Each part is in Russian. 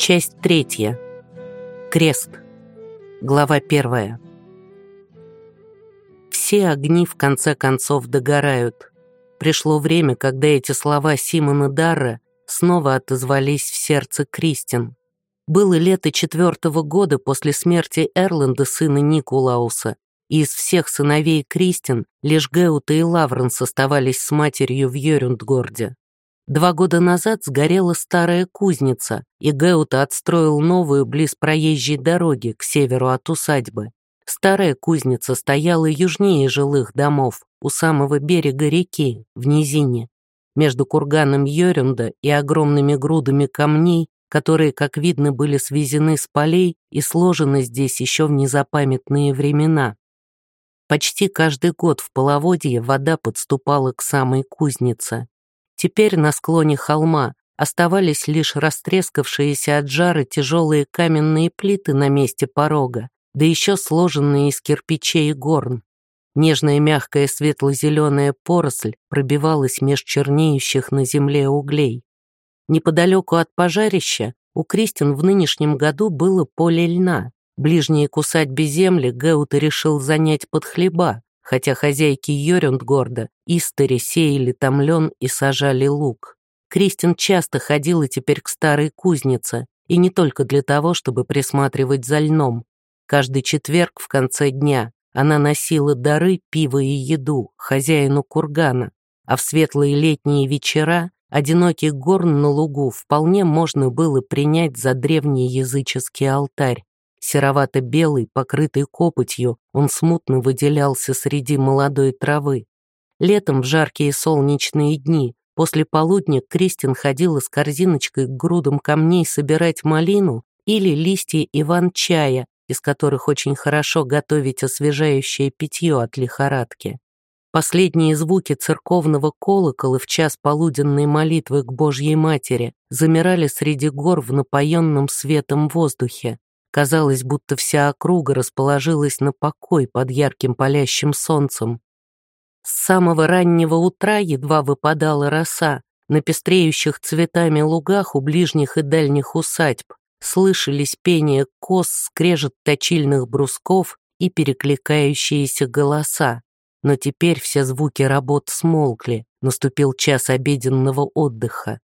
Часть третья. Крест. Глава первая. Все огни в конце концов догорают. Пришло время, когда эти слова Симона Дарра снова отозвались в сердце Кристин. Было лето четвертого года после смерти Эрленда, сына Никулауса, и из всех сыновей Кристин лишь Геута и Лавренс оставались с матерью в Йорюндгорде. Два года назад сгорела старая кузница, и Геута отстроил новую близ проезжей дороги к северу от усадьбы. Старая кузница стояла южнее жилых домов, у самого берега реки, в низине, между курганом Йорюнда и огромными грудами камней, которые, как видно, были свезены с полей и сложены здесь еще в незапамятные времена. Почти каждый год в половодье вода подступала к самой кузнице. Теперь на склоне холма оставались лишь растрескавшиеся от жара тяжелые каменные плиты на месте порога, да еще сложенные из кирпичей горн. Нежная мягкая светло-зеленая поросль пробивалась меж чернеющих на земле углей. Неподалеку от пожарища у Кристин в нынешнем году было поле льна. Ближние к усадьбе земли Геута решил занять под хлеба, хотя хозяйки Йорюндгорда истори сеяли там лен и сажали лук. Кристин часто ходила теперь к старой кузнице, и не только для того, чтобы присматривать за льном. Каждый четверг в конце дня она носила дары, пиво и еду хозяину кургана, а в светлые летние вечера одинокий горн на лугу вполне можно было принять за древний языческий алтарь. Серовато-белый, покрытый копотью, он смутно выделялся среди молодой травы. Летом в жаркие солнечные дни после полудня Кристин ходила с корзиночкой к грудам камней собирать малину или листья иван-чая, из которых очень хорошо готовить освежающее питье от лихорадки. Последние звуки церковного колокола в час полуденной молитвы к Божьей Матери замирали среди гор в напоенном светом воздухе. Казалось, будто вся округа расположилась на покой под ярким палящим солнцем. С самого раннего утра едва выпадала роса, на пестреющих цветами лугах у ближних и дальних усадьб слышались пение коз, скрежет точильных брусков и перекликающиеся голоса. Но теперь все звуки работ смолкли, наступил час обеденного отдыха.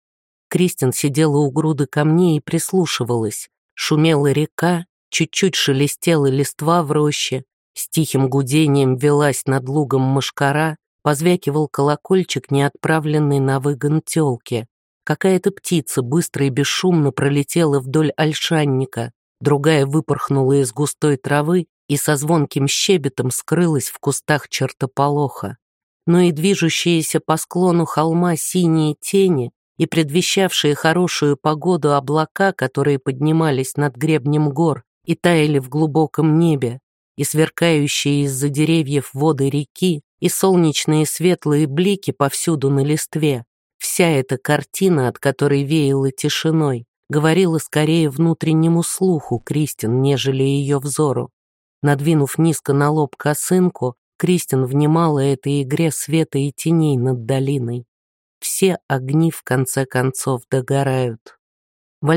Кристин сидела у груды камней и прислушивалась. Шумела река, чуть-чуть шелестела листва в роще, с тихим гудением велась над лугом мошкара, позвякивал колокольчик, не отправленный на выгон тёлки. Какая-то птица быстро и бесшумно пролетела вдоль ольшанника, другая выпорхнула из густой травы и со звонким щебетом скрылась в кустах чертополоха. Но и движущиеся по склону холма синие тени и предвещавшие хорошую погоду облака, которые поднимались над гребнем гор и таяли в глубоком небе, и сверкающие из-за деревьев воды реки, и солнечные светлые блики повсюду на листве. Вся эта картина, от которой веяло тишиной, говорила скорее внутреннему слуху Кристин, нежели ее взору. Надвинув низко на лоб косынку, Кристин внимала этой игре света и теней над долиной все огни в конце концов догорают. В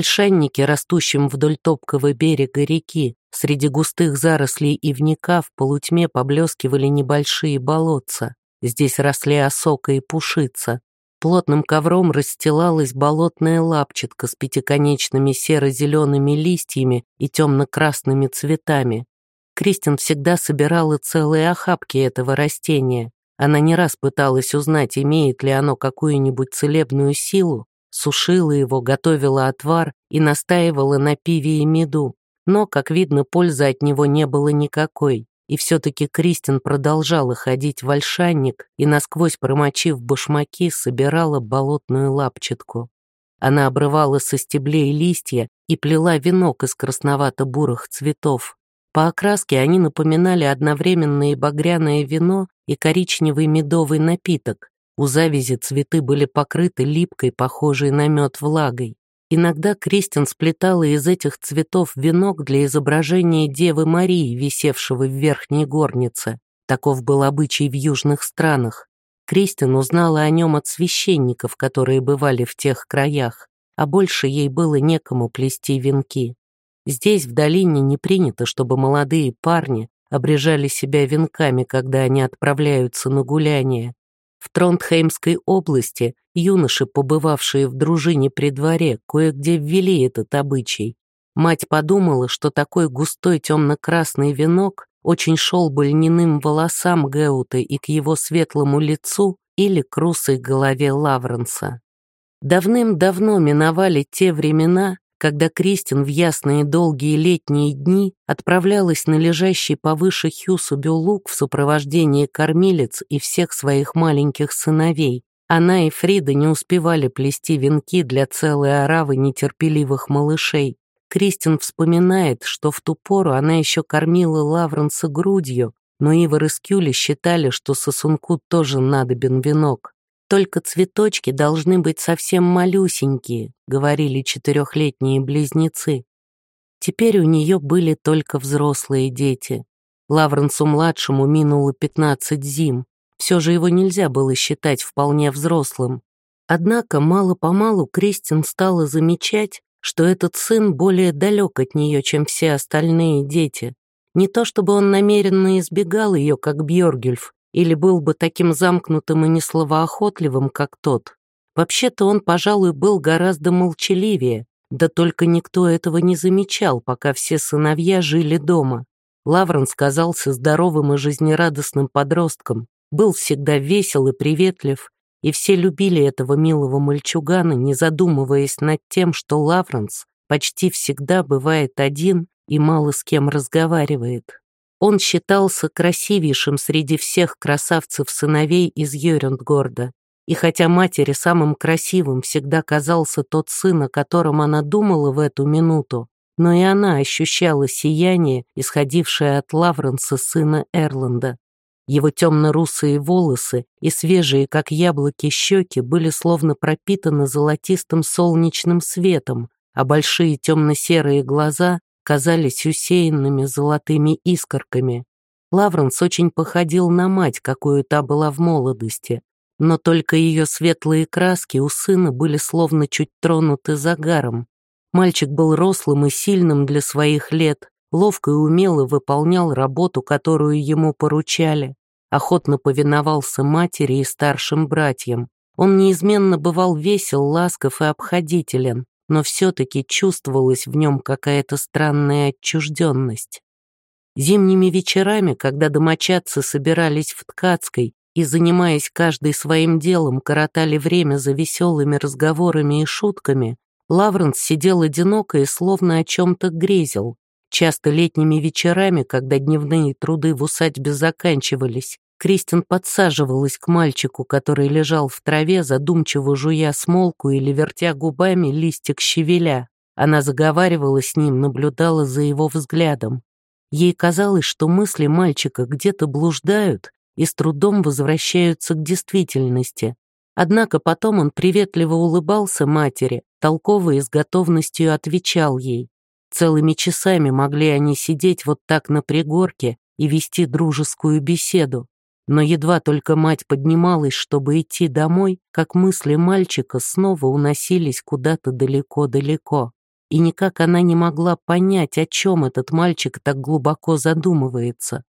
растущем вдоль топкого берега реки, среди густых зарослей ивника в полутьме поблескивали небольшие болотца. Здесь росли осока и пушица. Плотным ковром расстилалась болотная лапчатка с пятиконечными серо-зелеными листьями и темно-красными цветами. Кристин всегда собирала целые охапки этого растения, она не раз пыталась узнать, имеет ли оно какую-нибудь целебную силу, сушила его, готовила отвар и настаивала на пиве и меду. Но, как видно, пользы от него не было никакой. И все-таки Кристин продолжала ходить в ольшанник и, насквозь промочив башмаки, собирала болотную лапчатку. Она обрывала со стеблей листья и плела венок из красновато-бурых цветов. По окраске они напоминали одновременно и багряное вино, и коричневый медовый напиток. У завязи цветы были покрыты липкой, похожей на мед влагой. Иногда Кристин сплетала из этих цветов венок для изображения Девы Марии, висевшего в верхней горнице. Таков был обычай в южных странах. Кристин узнала о нем от священников, которые бывали в тех краях. а больше ей было некому плести венки. Здесь, в долине, не принято, чтобы молодые парни обрежали себя венками, когда они отправляются на гуляние. В Тронтхеймской области юноши, побывавшие в дружине при дворе, кое-где ввели этот обычай. Мать подумала, что такой густой темно-красный венок очень шел бы льняным волосам Геута и к его светлому лицу или к русой голове Лавренса. Давным-давно миновали те времена, когда Кристин в ясные долгие летние дни отправлялась на лежащий повыше Хьюсу Бюлук в сопровождении кормилец и всех своих маленьких сыновей. Она и Фрида не успевали плести венки для целой оравы нетерпеливых малышей. Кристин вспоминает, что в ту пору она еще кормила Лавренса грудью, но Ивар и Скюли считали, что сосунку тоже надобен венок. «Только цветочки должны быть совсем малюсенькие», — говорили четырехлетние близнецы. Теперь у нее были только взрослые дети. Лавренсу-младшему минуло пятнадцать зим. Все же его нельзя было считать вполне взрослым. Однако мало-помалу Кристин стала замечать, что этот сын более далек от нее, чем все остальные дети. Не то чтобы он намеренно избегал ее, как Бьоргюльф, или был бы таким замкнутым и несловоохотливым, как тот. Вообще-то он, пожалуй, был гораздо молчаливее, да только никто этого не замечал, пока все сыновья жили дома. Лавренс казался здоровым и жизнерадостным подростком, был всегда весел и приветлив, и все любили этого милого мальчугана, не задумываясь над тем, что Лавренс почти всегда бывает один и мало с кем разговаривает. Он считался красивейшим среди всех красавцев-сыновей из Йорюндгорда. И хотя матери самым красивым всегда казался тот сын, о котором она думала в эту минуту, но и она ощущала сияние, исходившее от Лавренса, сына Эрланда. Его темно-русые волосы и свежие, как яблоки, щеки были словно пропитаны золотистым солнечным светом, а большие темно-серые глаза казались усеянными золотыми искорками. Лавренс очень походил на мать, какую та была в молодости, но только ее светлые краски у сына были словно чуть тронуты загаром. Мальчик был рослым и сильным для своих лет, ловко и умело выполнял работу, которую ему поручали, охотно повиновался матери и старшим братьям. Он неизменно бывал весел, ласков и обходителен, но все-таки чувствовалась в нем какая-то странная отчужденность. Зимними вечерами, когда домочадцы собирались в Ткацкой и, занимаясь каждый своим делом, коротали время за веселыми разговорами и шутками, Лавренс сидел одиноко и словно о чем-то грезил. Часто летними вечерами, когда дневные труды в усадьбе заканчивались, Кристин подсаживалась к мальчику, который лежал в траве, задумчиво жуя смолку или вертя губами листик щавеля. Она заговаривала с ним, наблюдала за его взглядом. Ей казалось, что мысли мальчика где-то блуждают и с трудом возвращаются к действительности. Однако потом он приветливо улыбался матери, толково и с готовностью отвечал ей. Целыми часами могли они сидеть вот так на пригорке и вести дружескую беседу. Но едва только мать поднималась, чтобы идти домой, как мысли мальчика снова уносились куда-то далеко-далеко. И никак она не могла понять, о чем этот мальчик так глубоко задумывается.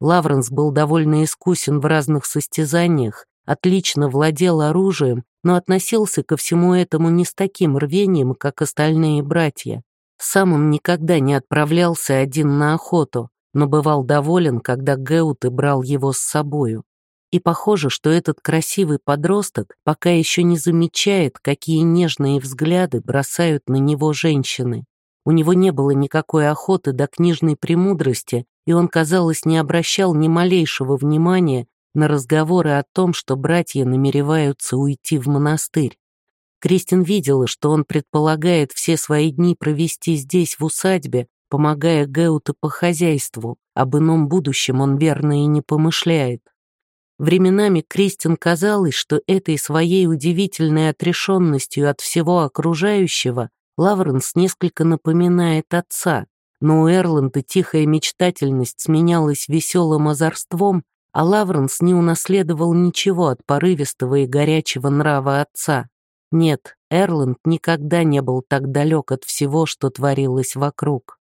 Лавренс был довольно искусен в разных состязаниях, отлично владел оружием, но относился ко всему этому не с таким рвением, как остальные братья. Сам он никогда не отправлялся один на охоту, но бывал доволен, когда Геуты брал его с собою. И похоже, что этот красивый подросток пока еще не замечает, какие нежные взгляды бросают на него женщины. У него не было никакой охоты до книжной премудрости, и он, казалось, не обращал ни малейшего внимания на разговоры о том, что братья намереваются уйти в монастырь. Кристин видела, что он предполагает все свои дни провести здесь, в усадьбе, помогая Геуту по хозяйству, об ином будущем он верно и не помышляет. Временами Кристин казалось, что этой своей удивительной отрешенностью от всего окружающего Лавренс несколько напоминает отца, но у Эрланда тихая мечтательность сменялась веселым озорством, а Лавренс не унаследовал ничего от порывистого и горячего нрава отца. Нет, Эрланд никогда не был так далек от всего, что творилось вокруг.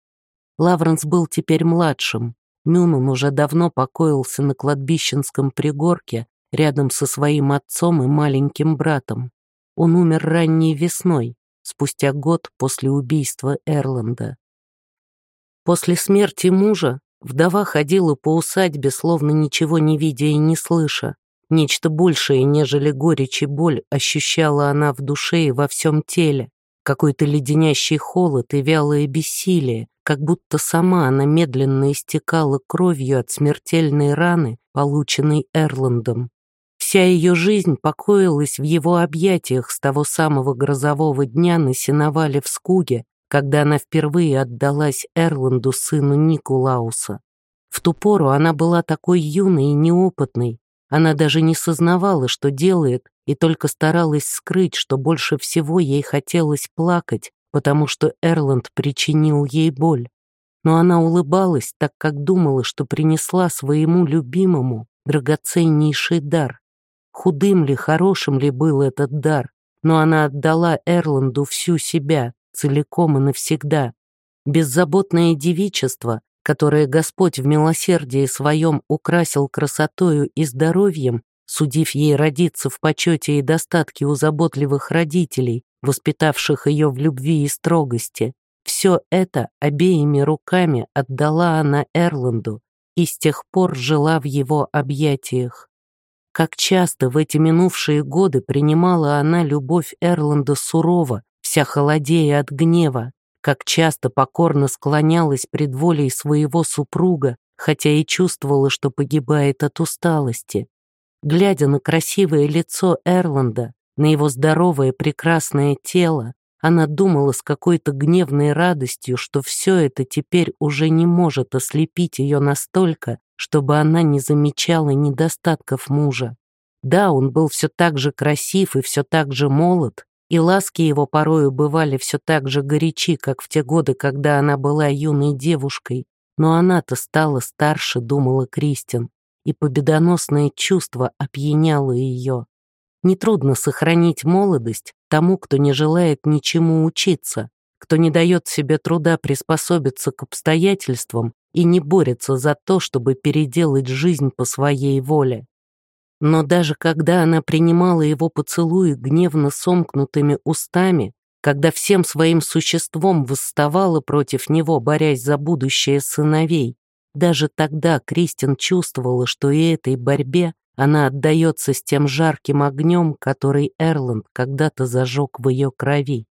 Лавренс был теперь младшим. Нюнан уже давно покоился на кладбищенском пригорке рядом со своим отцом и маленьким братом. Он умер ранней весной, спустя год после убийства Эрланда. После смерти мужа вдова ходила по усадьбе, словно ничего не видя и не слыша. Нечто большее, нежели горечь и боль, ощущала она в душе и во всем теле. Какой-то леденящий холод и вялое бессилие, как будто сама она медленно истекала кровью от смертельной раны, полученной Эрландом. Вся ее жизнь покоилась в его объятиях с того самого грозового дня на сеновале в Скуге, когда она впервые отдалась Эрланду, сыну Никулауса. В ту пору она была такой юной и неопытной, она даже не сознавала, что делает, и только старалась скрыть, что больше всего ей хотелось плакать, потому что Эрланд причинил ей боль. Но она улыбалась, так как думала, что принесла своему любимому драгоценнейший дар. Худым ли, хорошим ли был этот дар, но она отдала Эрланду всю себя, целиком и навсегда. Беззаботное девичество, которое Господь в милосердии своем украсил красотою и здоровьем, судив ей родиться в почете и достатке у заботливых родителей, воспитавших ее в любви и строгости, все это обеими руками отдала она Эрланду и с тех пор жила в его объятиях. Как часто в эти минувшие годы принимала она любовь Эрланда сурово, вся холодея от гнева, как часто покорно склонялась пред волей своего супруга, хотя и чувствовала, что погибает от усталости. Глядя на красивое лицо Эрланда, на его здоровое прекрасное тело, она думала с какой-то гневной радостью, что все это теперь уже не может ослепить ее настолько, чтобы она не замечала недостатков мужа. Да, он был все так же красив и все так же молод, и ласки его порою бывали все так же горячи, как в те годы, когда она была юной девушкой, но она-то стала старше, думала Кристин, и победоносное чувство опьяняло ее. Нетрудно сохранить молодость тому, кто не желает ничему учиться, кто не дает себе труда приспособиться к обстоятельствам и не борется за то, чтобы переделать жизнь по своей воле. Но даже когда она принимала его поцелуи гневно сомкнутыми устами, когда всем своим существом восставала против него, борясь за будущее сыновей, даже тогда Кристин чувствовала, что и этой борьбе она отдается с тем жарким огнем, который Эрланд когда-то зажег в ее крови.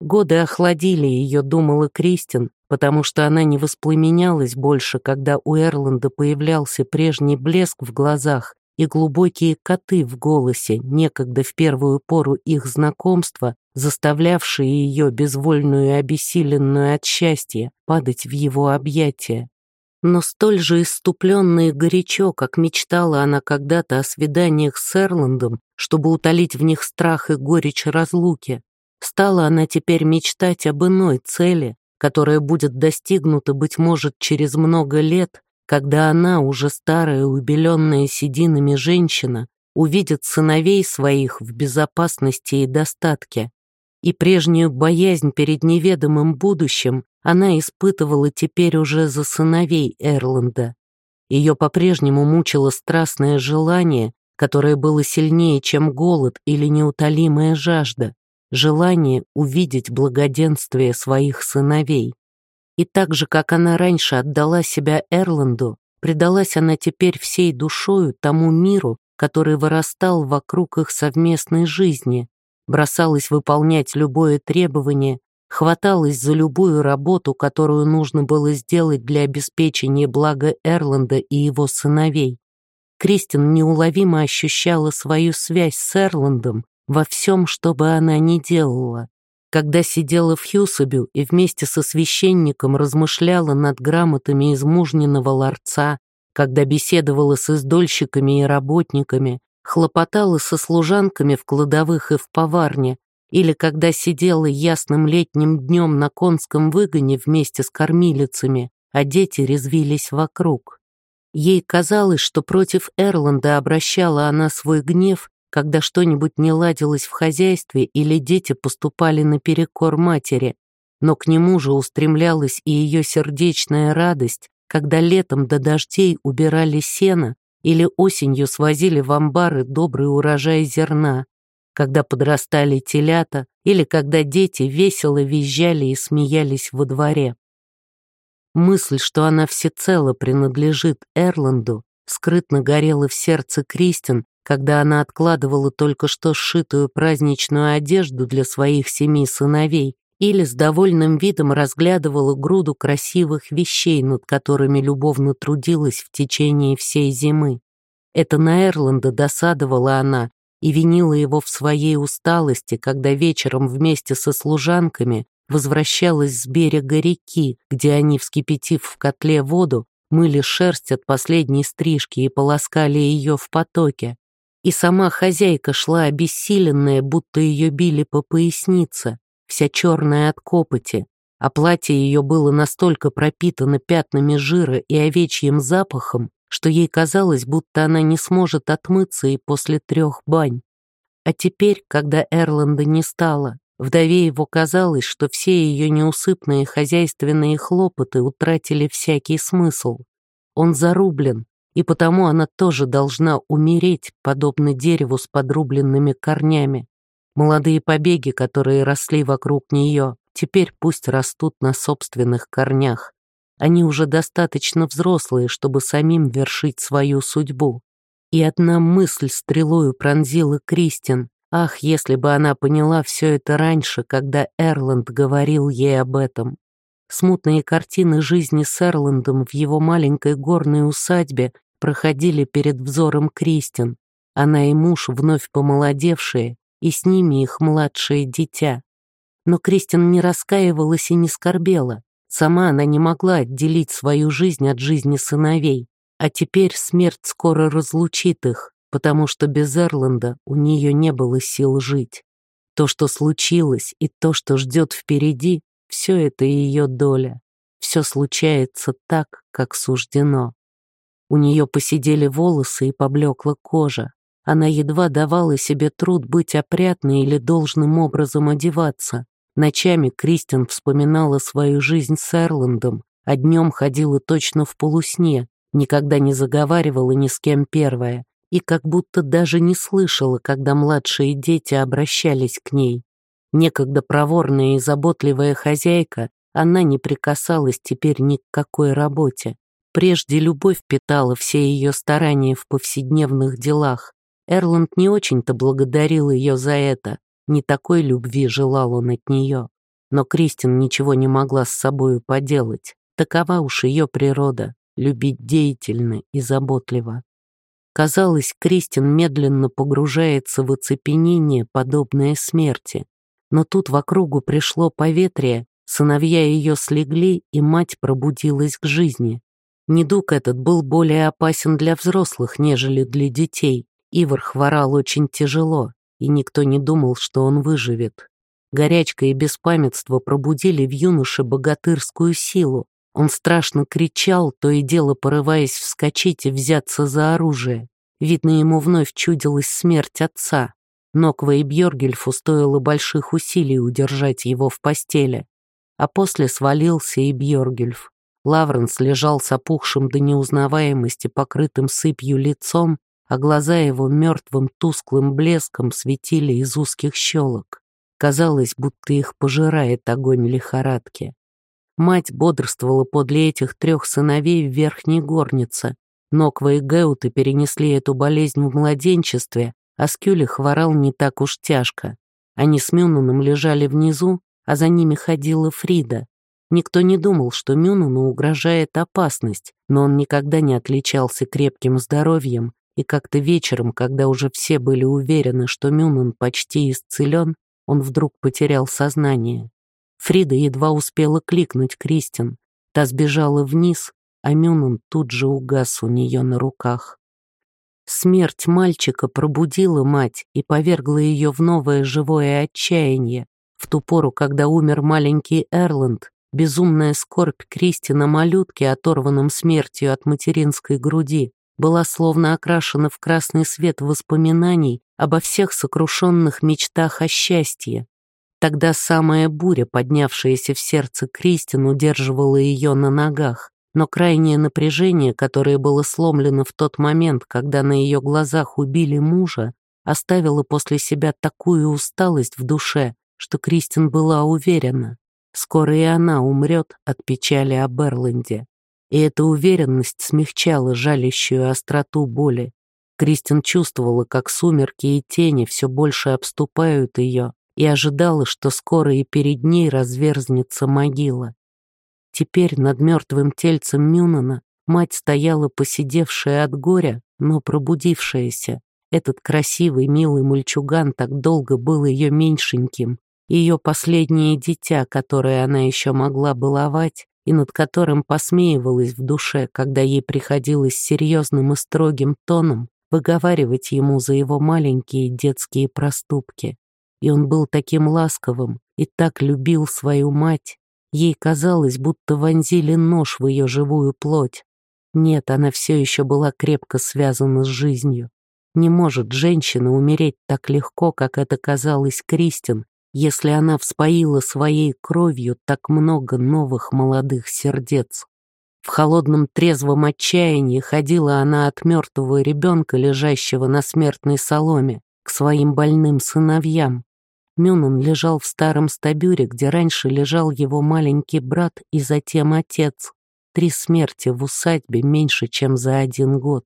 Годы охладили ее, думала Кристин, потому что она не воспламенялась больше, когда у Эрланда появлялся прежний блеск в глазах и глубокие коты в голосе, некогда в первую пору их знакомства, заставлявшие ее, безвольную и обессиленную от счастья, падать в его объятия. Но столь же иступленно и горячо, как мечтала она когда-то о свиданиях с Эрландом, чтобы утолить в них страх и горечь разлуки, стала она теперь мечтать об иной цели, которая будет достигнута, быть может, через много лет, когда она, уже старая, убеленная сединами женщина, увидит сыновей своих в безопасности и достатке. И прежнюю боязнь перед неведомым будущим она испытывала теперь уже за сыновей Эрланда. Ее по-прежнему мучило страстное желание, которое было сильнее, чем голод или неутолимая жажда желание увидеть благоденствие своих сыновей. И так же, как она раньше отдала себя Эрланду, предалась она теперь всей душою тому миру, который вырастал вокруг их совместной жизни, бросалась выполнять любое требование, хваталась за любую работу, которую нужно было сделать для обеспечения блага Эрланда и его сыновей. Кристин неуловимо ощущала свою связь с Эрландом, во всем, что бы она ни делала. Когда сидела в Хьюсабю и вместе со священником размышляла над грамотами из мужниного ларца, когда беседовала с издольщиками и работниками, хлопотала со служанками в кладовых и в поварне, или когда сидела ясным летним днем на конском выгоне вместе с кормилицами, а дети резвились вокруг. Ей казалось, что против Эрланда обращала она свой гнев когда что-нибудь не ладилось в хозяйстве или дети поступали наперекор матери, но к нему же устремлялась и ее сердечная радость, когда летом до дождей убирали сено или осенью свозили в амбары добрый урожай зерна, когда подрастали телята или когда дети весело визжали и смеялись во дворе. Мысль, что она всецело принадлежит Эрланду, скрытно горела в сердце Кристин, когда она откладывала только что сшитую праздничную одежду для своих семи сыновей или с довольным видом разглядывала груду красивых вещей, над которыми любовно трудилась в течение всей зимы. Это на Эрланда досадовала она и винила его в своей усталости, когда вечером вместе со служанками возвращалась с берега реки, где они, вскипятив в котле воду, мыли шерсть от последней стрижки и полоскали ее в потоке. И сама хозяйка шла обессиленная, будто ее били по пояснице, вся черная от копоти, а платье ее было настолько пропитано пятнами жира и овечьим запахом, что ей казалось, будто она не сможет отмыться и после трех бань. А теперь, когда Эрланда не стало, вдове его казалось, что все ее неусыпные хозяйственные хлопоты утратили всякий смысл. Он зарублен, и потому она тоже должна умереть, подобно дереву с подрубленными корнями. Молодые побеги, которые росли вокруг нее, теперь пусть растут на собственных корнях. Они уже достаточно взрослые, чтобы самим вершить свою судьбу. И одна мысль стрелою пронзила Кристин. Ах, если бы она поняла все это раньше, когда Эрланд говорил ей об этом. Смутные картины жизни с Эрландом в его маленькой горной усадьбе проходили перед взором Кристин. Она и муж, вновь помолодевшие, и с ними их младшее дитя. Но Кристин не раскаивалась и не скорбела. Сама она не могла отделить свою жизнь от жизни сыновей. А теперь смерть скоро разлучит их, потому что без Эрланда у нее не было сил жить. То, что случилось, и то, что ждет впереди, все это ее доля. Все случается так, как суждено. У нее посидели волосы и поблекла кожа. Она едва давала себе труд быть опрятной или должным образом одеваться. Ночами Кристин вспоминала свою жизнь с Эрландом, а днем ходила точно в полусне, никогда не заговаривала ни с кем первая и как будто даже не слышала, когда младшие дети обращались к ней. Некогда проворная и заботливая хозяйка, она не прикасалась теперь ни к какой работе. Прежде любовь питала все ее старания в повседневных делах, Эрланд не очень-то благодарил ее за это, не такой любви желал он от нее. Но Кристин ничего не могла с собою поделать. Такова уж ее природа — любить деятельно и заботливо. Казалось, Кристин медленно погружается в оцепенение, подобное смерти. Но тут в округу пришло поветрие, сыновья ее слегли, и мать пробудилась к жизни. Недуг этот был более опасен для взрослых, нежели для детей. Ивар хворал очень тяжело, и никто не думал, что он выживет. Горячка и беспамятство пробудили в юноше богатырскую силу. Он страшно кричал, то и дело порываясь вскочить и взяться за оружие. Видно, ему вновь чудилась смерть отца. Ноква и Бьоргельфу стоило больших усилий удержать его в постели. А после свалился и Бьоргельф. Лавренс лежал с опухшим до неузнаваемости покрытым сыпью лицом а глаза его мертвым тусклым блеском светили из узких щелок. Казалось, будто их пожирает огонь лихорадки. Мать бодрствовала подле этих трех сыновей в верхней горнице. Ноква и Геуты перенесли эту болезнь в младенчестве, а Скюли хворал не так уж тяжко. Они с Мюнаном лежали внизу, а за ними ходила Фрида. Никто не думал, что Мюнану угрожает опасность, но он никогда не отличался крепким здоровьем и как-то вечером, когда уже все были уверены, что Мюнан почти исцелен, он вдруг потерял сознание. Фрида едва успела кликнуть Кристин. Та сбежала вниз, а Мюнан тут же угас у нее на руках. Смерть мальчика пробудила мать и повергла ее в новое живое отчаяние. В ту пору, когда умер маленький Эрланд, безумная скорбь Кристина малютки, оторванном смертью от материнской груди, была словно окрашена в красный свет воспоминаний обо всех сокрушенных мечтах о счастье. Тогда самая буря, поднявшаяся в сердце Кристин, удерживала ее на ногах, но крайнее напряжение, которое было сломлено в тот момент, когда на ее глазах убили мужа, оставило после себя такую усталость в душе, что Кристин была уверена, скоро и она умрет от печали о Берленде. И эта уверенность смягчала жалящую остроту боли. Кристин чувствовала, как сумерки и тени все больше обступают ее, и ожидала, что скоро и перед ней разверзнется могила. Теперь над мертвым тельцем Мюнана мать стояла посидевшая от горя, но пробудившаяся. Этот красивый, милый мальчуган так долго был ее меньшеньким, ее последнее дитя, которое она еще могла баловать, и над которым посмеивалась в душе, когда ей приходилось серьезным и строгим тоном выговаривать ему за его маленькие детские проступки. И он был таким ласковым и так любил свою мать. Ей казалось, будто вонзили нож в ее живую плоть. Нет, она все еще была крепко связана с жизнью. Не может женщина умереть так легко, как это казалось Кристин, если она вспоила своей кровью так много новых молодых сердец. В холодном трезвом отчаянии ходила она от мертвого ребенка, лежащего на смертной соломе, к своим больным сыновьям. Мюнан лежал в старом стабюре, где раньше лежал его маленький брат и затем отец. Три смерти в усадьбе меньше, чем за один год.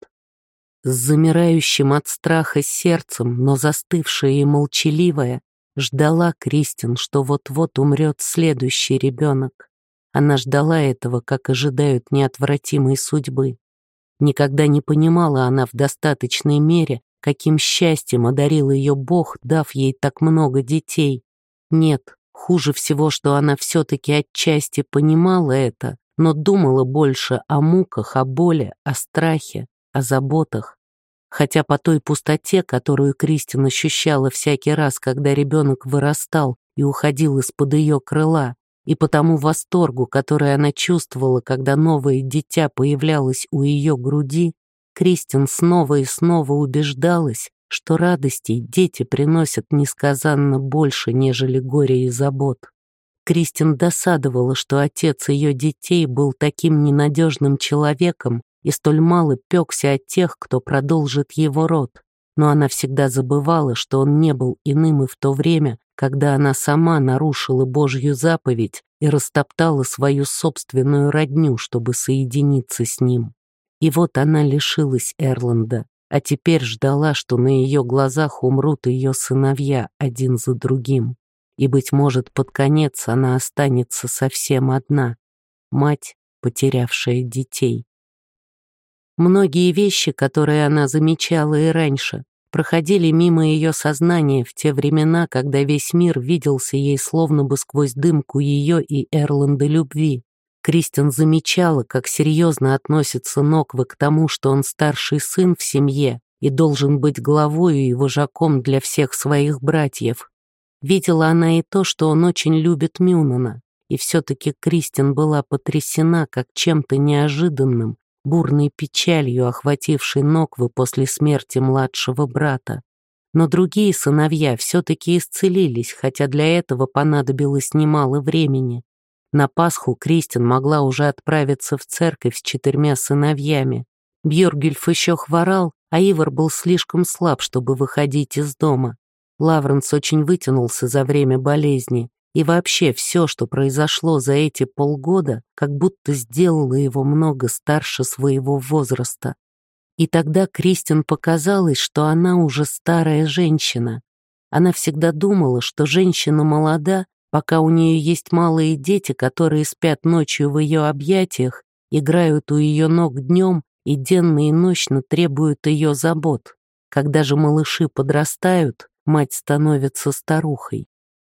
С замирающим от страха сердцем, но застывшая и молчаливая, ждала Кристин, что вот-вот умрет следующий ребенок. Она ждала этого, как ожидают неотвратимой судьбы. Никогда не понимала она в достаточной мере, каким счастьем одарил ее Бог, дав ей так много детей. Нет, хуже всего, что она все-таки отчасти понимала это, но думала больше о муках, о боли, о страхе, о заботах. Хотя по той пустоте, которую Кристин ощущала всякий раз, когда ребенок вырастал и уходил из-под ее крыла, и по тому восторгу, который она чувствовала, когда новое дитя появлялось у ее груди, Кристин снова и снова убеждалась, что радостей дети приносят несказанно больше, нежели горе и забот. Кристин досадовала, что отец ее детей был таким ненадежным человеком, и столь мало пекся от тех, кто продолжит его род. Но она всегда забывала, что он не был иным и в то время, когда она сама нарушила Божью заповедь и растоптала свою собственную родню, чтобы соединиться с ним. И вот она лишилась Эрланда, а теперь ждала, что на ее глазах умрут ее сыновья один за другим. И, быть может, под конец она останется совсем одна, мать, потерявшая детей. Многие вещи, которые она замечала и раньше, проходили мимо ее сознания в те времена, когда весь мир виделся ей словно бы сквозь дымку ее и Эрланда любви. Кристин замечала, как серьезно относится Ноквы к тому, что он старший сын в семье и должен быть главою и вожаком для всех своих братьев. Видела она и то, что он очень любит Мюнана, и все-таки Кристин была потрясена как чем-то неожиданным, бурной печалью, охватившей Ноквы после смерти младшего брата. Но другие сыновья все-таки исцелились, хотя для этого понадобилось немало времени. На Пасху Кристин могла уже отправиться в церковь с четырьмя сыновьями. Бьоргюльф еще хворал, а Ивар был слишком слаб, чтобы выходить из дома. Лавренс очень вытянулся за время болезни, и вообще все, что произошло за эти полгода, как будто сделало его много старше своего возраста. И тогда Кристин показалось, что она уже старая женщина. Она всегда думала, что женщина молода, пока у нее есть малые дети, которые спят ночью в ее объятиях, играют у ее ног днем и денно и ночно требуют ее забот. Когда же малыши подрастают, мать становится старухой.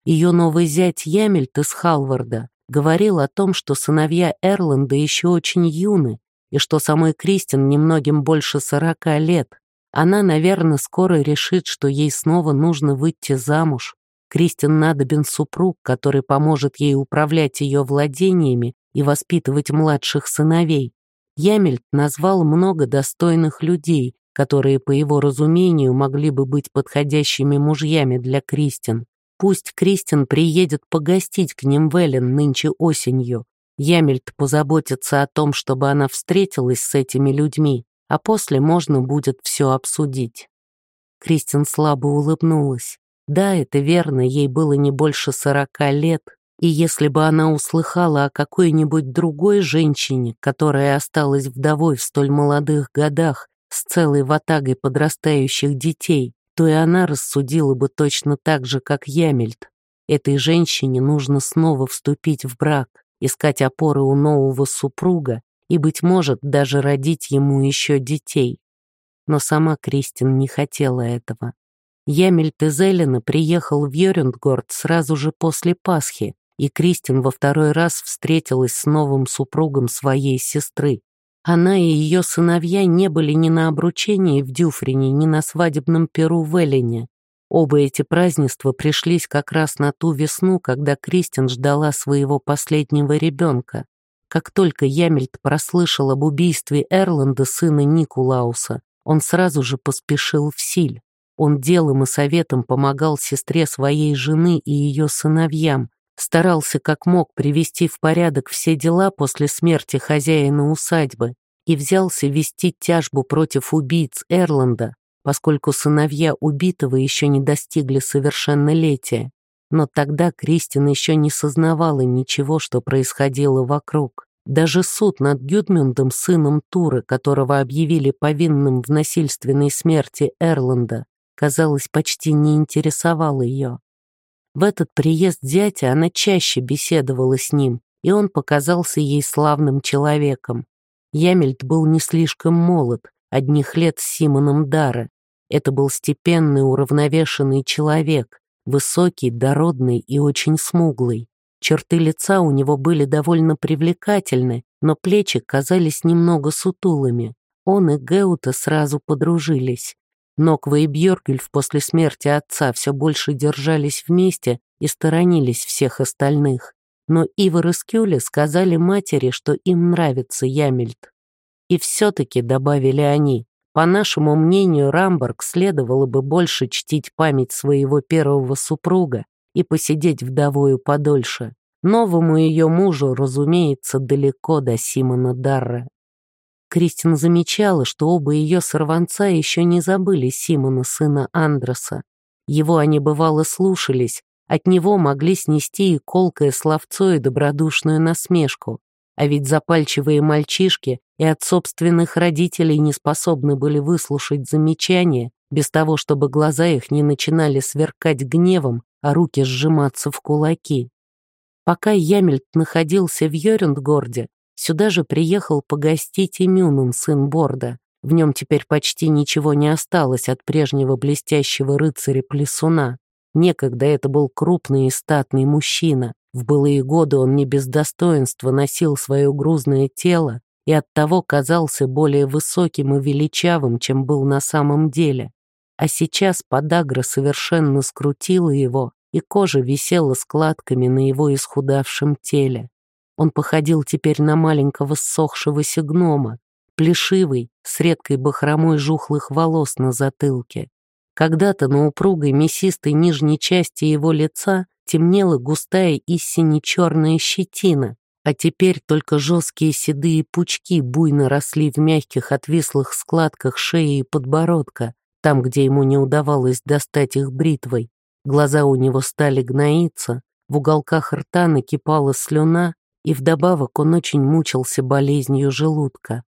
Ее новый зять Ямельт из Халварда говорил о том, что сыновья Эрланда еще очень юны, и что самой Кристин немногим больше сорока лет. Она, наверное, скоро решит, что ей снова нужно выйти замуж. Кристин надобен супруг, который поможет ей управлять ее владениями и воспитывать младших сыновей. Ямельт назвал много достойных людей, которые, по его разумению, могли бы быть подходящими мужьями для Кристин. Пусть Кристин приедет погостить к ним в Эллен нынче осенью. Ямельт позаботится о том, чтобы она встретилась с этими людьми, а после можно будет все обсудить. Кристин слабо улыбнулась. Да, это верно, ей было не больше сорока лет, и если бы она услыхала о какой-нибудь другой женщине, которая осталась вдовой в столь молодых годах с целой ватагой подрастающих детей, то и она рассудила бы точно так же, как Ямельт. Этой женщине нужно снова вступить в брак, искать опоры у нового супруга и, быть может, даже родить ему еще детей. Но сама Кристин не хотела этого. Ямельт из Эллина приехал в Йорюндгорд сразу же после Пасхи, и Кристин во второй раз встретилась с новым супругом своей сестры. Она и ее сыновья не были ни на обручении в Дюфрине, ни на свадебном перу в Эллине. Оба эти празднества пришлись как раз на ту весну, когда Кристин ждала своего последнего ребенка. Как только Ямельт прослышал об убийстве Эрланда, сына Никулауса, он сразу же поспешил в Силь. Он делом и советом помогал сестре своей жены и ее сыновьям, старался как мог привести в порядок все дела после смерти хозяина усадьбы и взялся вести тяжбу против убийц Эрланда, поскольку сыновья убитого еще не достигли совершеннолетия. Но тогда Кристина еще не сознавала ничего, что происходило вокруг. Даже суд над Гюдмюндом, сыном Туры, которого объявили повинным в насильственной смерти Эрланда, казалось, почти не интересовал ее. В этот приезд зятя она чаще беседовала с ним, и он показался ей славным человеком. Ямельт был не слишком молод, одних лет с Симоном Дара. Это был степенный, уравновешенный человек, высокий, дородный и очень смуглый. Черты лица у него были довольно привлекательны, но плечи казались немного сутулыми. Он и Геута сразу подружились. Ноква и Бьоргюльф после смерти отца все больше держались вместе и сторонились всех остальных. Но Ивар и Скюля сказали матери, что им нравится Ямельт. И все-таки, добавили они, по нашему мнению, Рамборг следовало бы больше чтить память своего первого супруга и посидеть вдовою подольше. Новому ее мужу, разумеется, далеко до Симона Дарра. Кристин замечала, что оба ее сорванца еще не забыли Симона, сына Андреса. Его они бывало слушались, от него могли снести и колкое словцо, и добродушную насмешку. А ведь запальчивые мальчишки и от собственных родителей не способны были выслушать замечания, без того, чтобы глаза их не начинали сверкать гневом, а руки сжиматься в кулаки. Пока Ямельт находился в Йорюндгорде, Сюда же приехал погостить и Мюнен, сын Борда. В нем теперь почти ничего не осталось от прежнего блестящего рыцаря-плесуна. Некогда это был крупный и статный мужчина. В былые годы он не без достоинства носил свое грузное тело и оттого казался более высоким и величавым, чем был на самом деле. А сейчас подагра совершенно скрутила его, и кожа висела складками на его исхудавшем теле. Он походил теперь на маленького ссохшегося гнома, плешивый, с редкой бахромой жухлых волос на затылке. Когда-то на упругой мясистой нижней части его лица темнела густая и сине-черная щетина, а теперь только жесткие седые пучки буйно росли в мягких отвислых складках шеи и подбородка, там, где ему не удавалось достать их бритвой. Глаза у него стали гноиться, в уголках рта накипала слюна, и вдобавок он очень мучился болезнью желудка.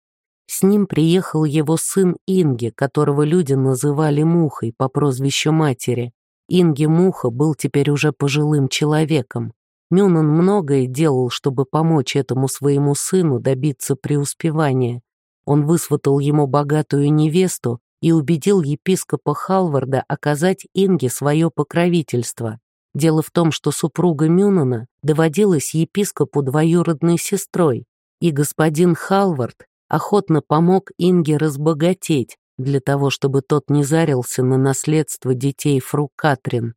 С ним приехал его сын Инги, которого люди называли Мухой по прозвищу матери. Инги Муха был теперь уже пожилым человеком. Мюнан многое делал, чтобы помочь этому своему сыну добиться преуспевания. Он высватал ему богатую невесту и убедил епископа Халварда оказать Инге свое покровительство. Дело в том, что супруга Мюнана доводилась епископу двоюродной сестрой, и господин Халвард охотно помог Инге разбогатеть для того, чтобы тот не зарился на наследство детей фру Катрин.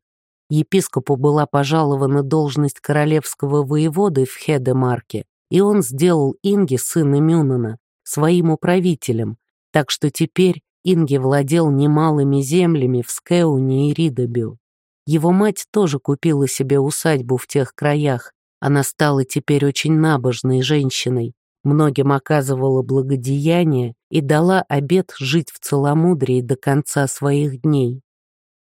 Епископу была пожалована должность королевского воеводы в Хедемарке, и он сделал Инге, сына Мюнана, своим управителем, так что теперь Инги владел немалыми землями в Скеуне и Ридобю. Его мать тоже купила себе усадьбу в тех краях. Она стала теперь очень набожной женщиной, многим оказывала благодеяние и дала обет жить в целомудрии до конца своих дней.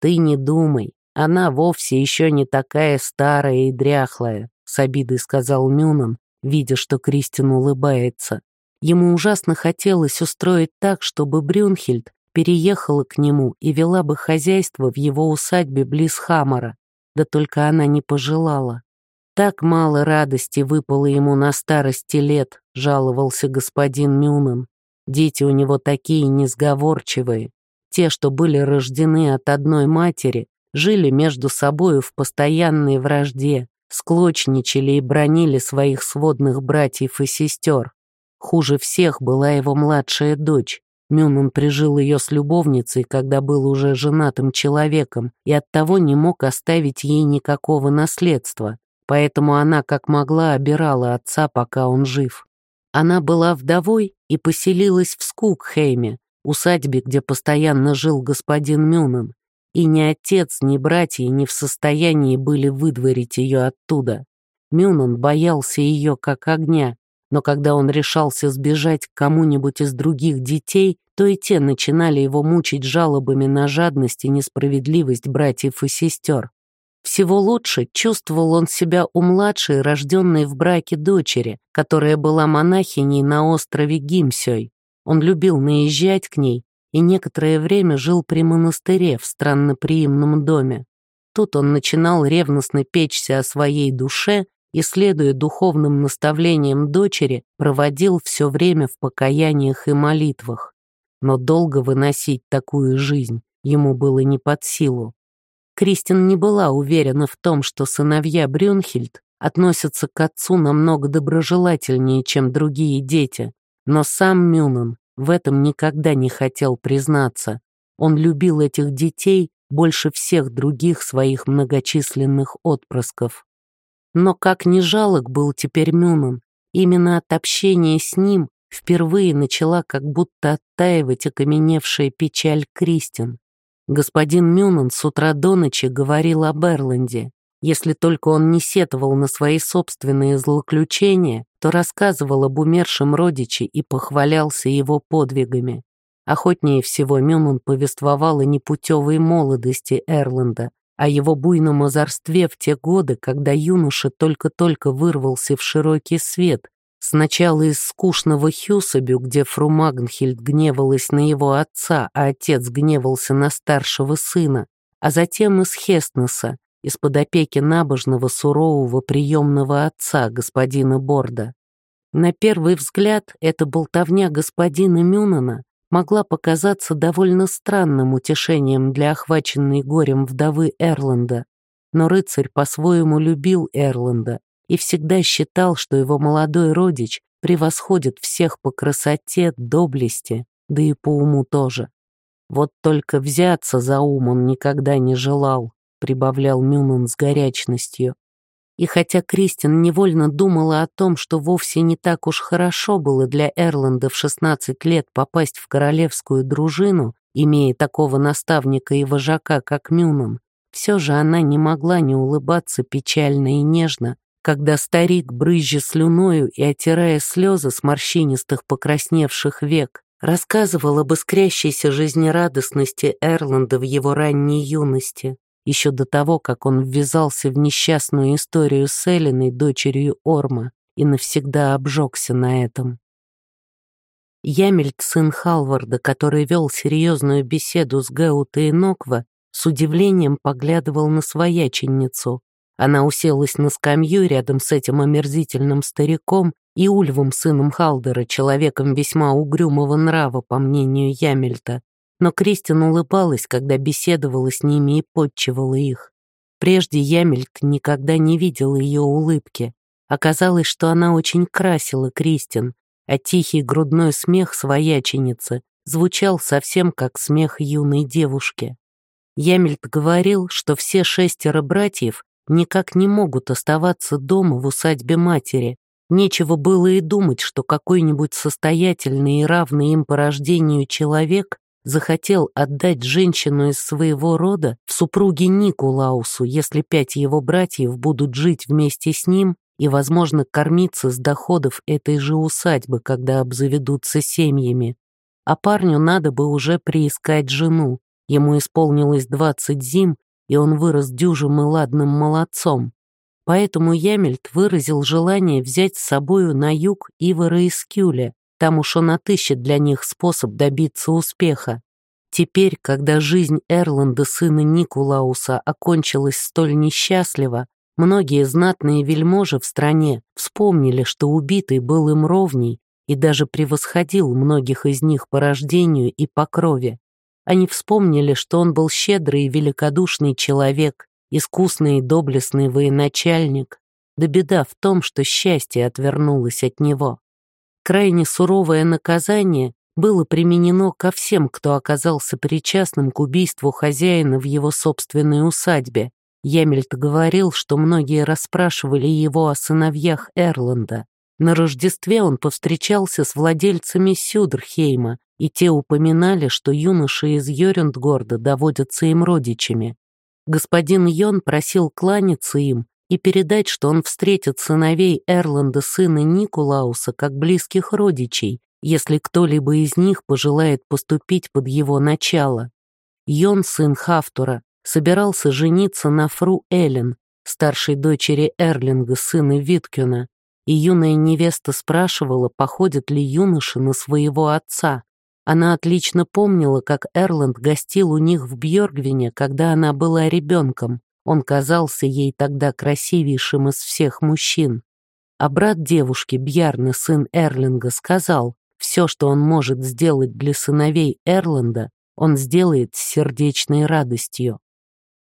Ты не думай, она вовсе еще не такая старая и дряхлая, с обидой сказал Мюнан, видя, что Кристин улыбается. Ему ужасно хотелось устроить так, чтобы Брюнхельд переехала к нему и вела бы хозяйство в его усадьбе близ Хамара, да только она не пожелала. Так мало радости выпало ему на старости лет, жаловался господин Мюнан. Дети у него такие несговорчивые. Те, что были рождены от одной матери, жили между собою в постоянной вражде, склочничали и бронили своих сводных братьев и сестер. Хуже всех была его младшая дочь. Мюнан прижил ее с любовницей, когда был уже женатым человеком, и оттого не мог оставить ей никакого наследства, поэтому она как могла обирала отца, пока он жив. Она была вдовой и поселилась в Скукхейме, усадьбе, где постоянно жил господин Мюнан, и ни отец, ни братья не в состоянии были выдворить ее оттуда. Мюнан боялся ее как огня, но когда он решался сбежать к кому-нибудь из других детей, то и те начинали его мучить жалобами на жадность и несправедливость братьев и сестер. Всего лучше чувствовал он себя у младшей, рожденной в браке дочери, которая была монахиней на острове Гимсёй. Он любил наезжать к ней и некоторое время жил при монастыре в странноприимном доме. Тут он начинал ревностно печься о своей душе и, следуя духовным наставлениям дочери, проводил все время в покаяниях и молитвах. Но долго выносить такую жизнь ему было не под силу. Кристин не была уверена в том, что сыновья Брюнхельд относятся к отцу намного доброжелательнее, чем другие дети, но сам Мюнан в этом никогда не хотел признаться. Он любил этих детей больше всех других своих многочисленных отпрысков. Но как ни жалок был теперь Мюнан, именно от общения с ним впервые начала как будто оттаивать окаменевшая печаль Кристин. Господин Мюнан с утра до ночи говорил о Берленде, если только он не сетовал на свои собственные злоключения, то рассказывал об умершем родиче и похвалялся его подвигами. Охотнее всего Мюнун повествовал о непутевой молодости Эрланда, о его буйном озорстве в те годы, когда юноша только-только вырвался в широкий свет, сначала из скучного Хюсабю, где фру Магнхельд гневалась на его отца, а отец гневался на старшего сына, а затем из Хестнеса, из-под опеки набожного, сурового приемного отца господина Борда. На первый взгляд эта болтовня господина Мюнана могла показаться довольно странным утешением для охваченной горем вдовы Эрланда, но рыцарь по-своему любил Эрланда и всегда считал, что его молодой родич превосходит всех по красоте, доблести, да и по уму тоже. Вот только взяться за ум он никогда не желал, прибавлял Мюнан с горячностью. И хотя Кристин невольно думала о том, что вовсе не так уж хорошо было для Эрланда в 16 лет попасть в королевскую дружину, имея такого наставника и вожака, как Мюнан, все же она не могла не улыбаться печально и нежно, когда старик, брызжа слюною и отирая слезы с морщинистых покрасневших век, рассказывал об искрящейся жизнерадостности Эрланда в его ранней юности еще до того, как он ввязался в несчастную историю с Элиной, дочерью Орма, и навсегда обжегся на этом. Ямельт, сын Халварда, который вел серьезную беседу с Гаута и Ноква, с удивлением поглядывал на свояченицу. Она уселась на скамью рядом с этим омерзительным стариком и Ульвом, сыном Халдера, человеком весьма угрюмого нрава, по мнению Ямельта, но Кристин улыбалась, когда беседовала с ними и подчивала их. Прежде Ямельт никогда не видел ее улыбки. Оказалось, что она очень красила Кристин, а тихий грудной смех свояченицы звучал совсем как смех юной девушки. Ямельт говорил, что все шестеро братьев никак не могут оставаться дома в усадьбе матери, Нечего было и думать, что какой-нибудь состоятельный и равный им по рождению человек захотел отдать женщину из своего рода в супруги Никулаусу, если пять его братьев будут жить вместе с ним и, возможно, кормиться с доходов этой же усадьбы, когда обзаведутся семьями. А парню надо бы уже приискать жену. Ему исполнилось двадцать зим, и он вырос дюжим и ладным молодцом. Поэтому Ямельт выразил желание взять с собою на юг Ивара и Скюля, там уж он отыщет для них способ добиться успеха. Теперь, когда жизнь Эрланда, сына Никулауса, окончилась столь несчастливо, многие знатные вельможи в стране вспомнили, что убитый был им ровней и даже превосходил многих из них по рождению и по крови. Они вспомнили, что он был щедрый и великодушный человек, искусный и доблестный военачальник. Да беда в том, что счастье отвернулось от него. Крайне суровое наказание было применено ко всем, кто оказался причастным к убийству хозяина в его собственной усадьбе. Ямельт говорил, что многие расспрашивали его о сыновьях Эрланда. На Рождестве он повстречался с владельцами Сюдерхейма, и те упоминали, что юноши из Йорюндгорда доводятся им родичами. Господин Йон просил кланяться им и передать, что он встретит сыновей Эрланда сына Никулауса как близких родичей, если кто-либо из них пожелает поступить под его начало. Йон, сын Хафтура, собирался жениться на Фру Эллен, старшей дочери Эрлинга, сына Виткюна, и юная невеста спрашивала, походит ли юноша на своего отца. Она отлично помнила, как Эрланд гостил у них в Бьоргвине, когда она была ребенком. Он казался ей тогда красивейшим из всех мужчин. А брат девушки, Бьярны, сын Эрлинга, сказал, все, что он может сделать для сыновей Эрланда, он сделает с сердечной радостью.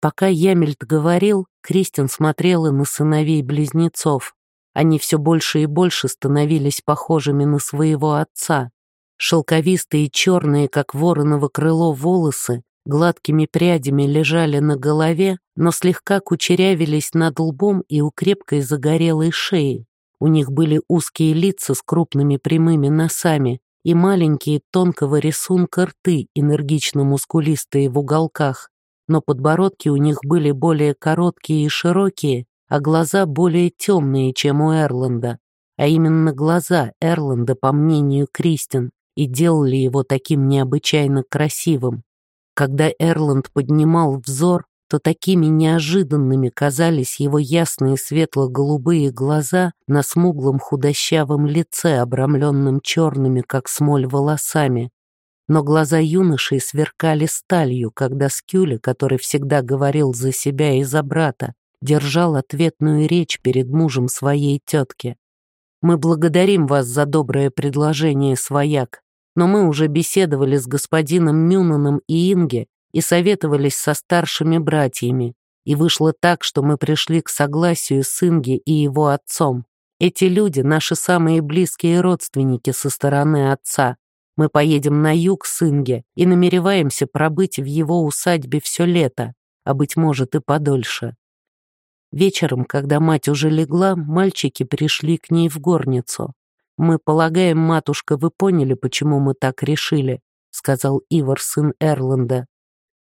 Пока Ямельт говорил, Кристин смотрела на сыновей-близнецов. Они все больше и больше становились похожими на своего отца. Шелковистые черные, как вороново крыло, волосы гладкими прядями лежали на голове, но слегка кучерявились над лбом и у крепкой загорелой шеи. У них были узкие лица с крупными прямыми носами и маленькие тонкого рисунка рты, энергично мускулистые в уголках, но подбородки у них были более короткие и широкие, а глаза более темные, чем у Эрланда. А именно глаза Эрланда, по мнению Кристин, и делали его таким необычайно красивым. Когда Эрланд поднимал взор, то такими неожиданными казались его ясные светло-голубые глаза на смуглом худощавом лице, обрамленном черными, как смоль, волосами. Но глаза юношей сверкали сталью, когда Скюля, который всегда говорил за себя и за брата, держал ответную речь перед мужем своей тетки. «Мы благодарим вас за доброе предложение, свояк, но мы уже беседовали с господином Мюнаном и Инге и советовались со старшими братьями, и вышло так, что мы пришли к согласию с Инге и его отцом. Эти люди — наши самые близкие родственники со стороны отца. Мы поедем на юг с Инге и намереваемся пробыть в его усадьбе все лето, а, быть может, и подольше. Вечером, когда мать уже легла, мальчики пришли к ней в горницу. «Мы полагаем, матушка, вы поняли, почему мы так решили», сказал Ивар, сын Эрланда.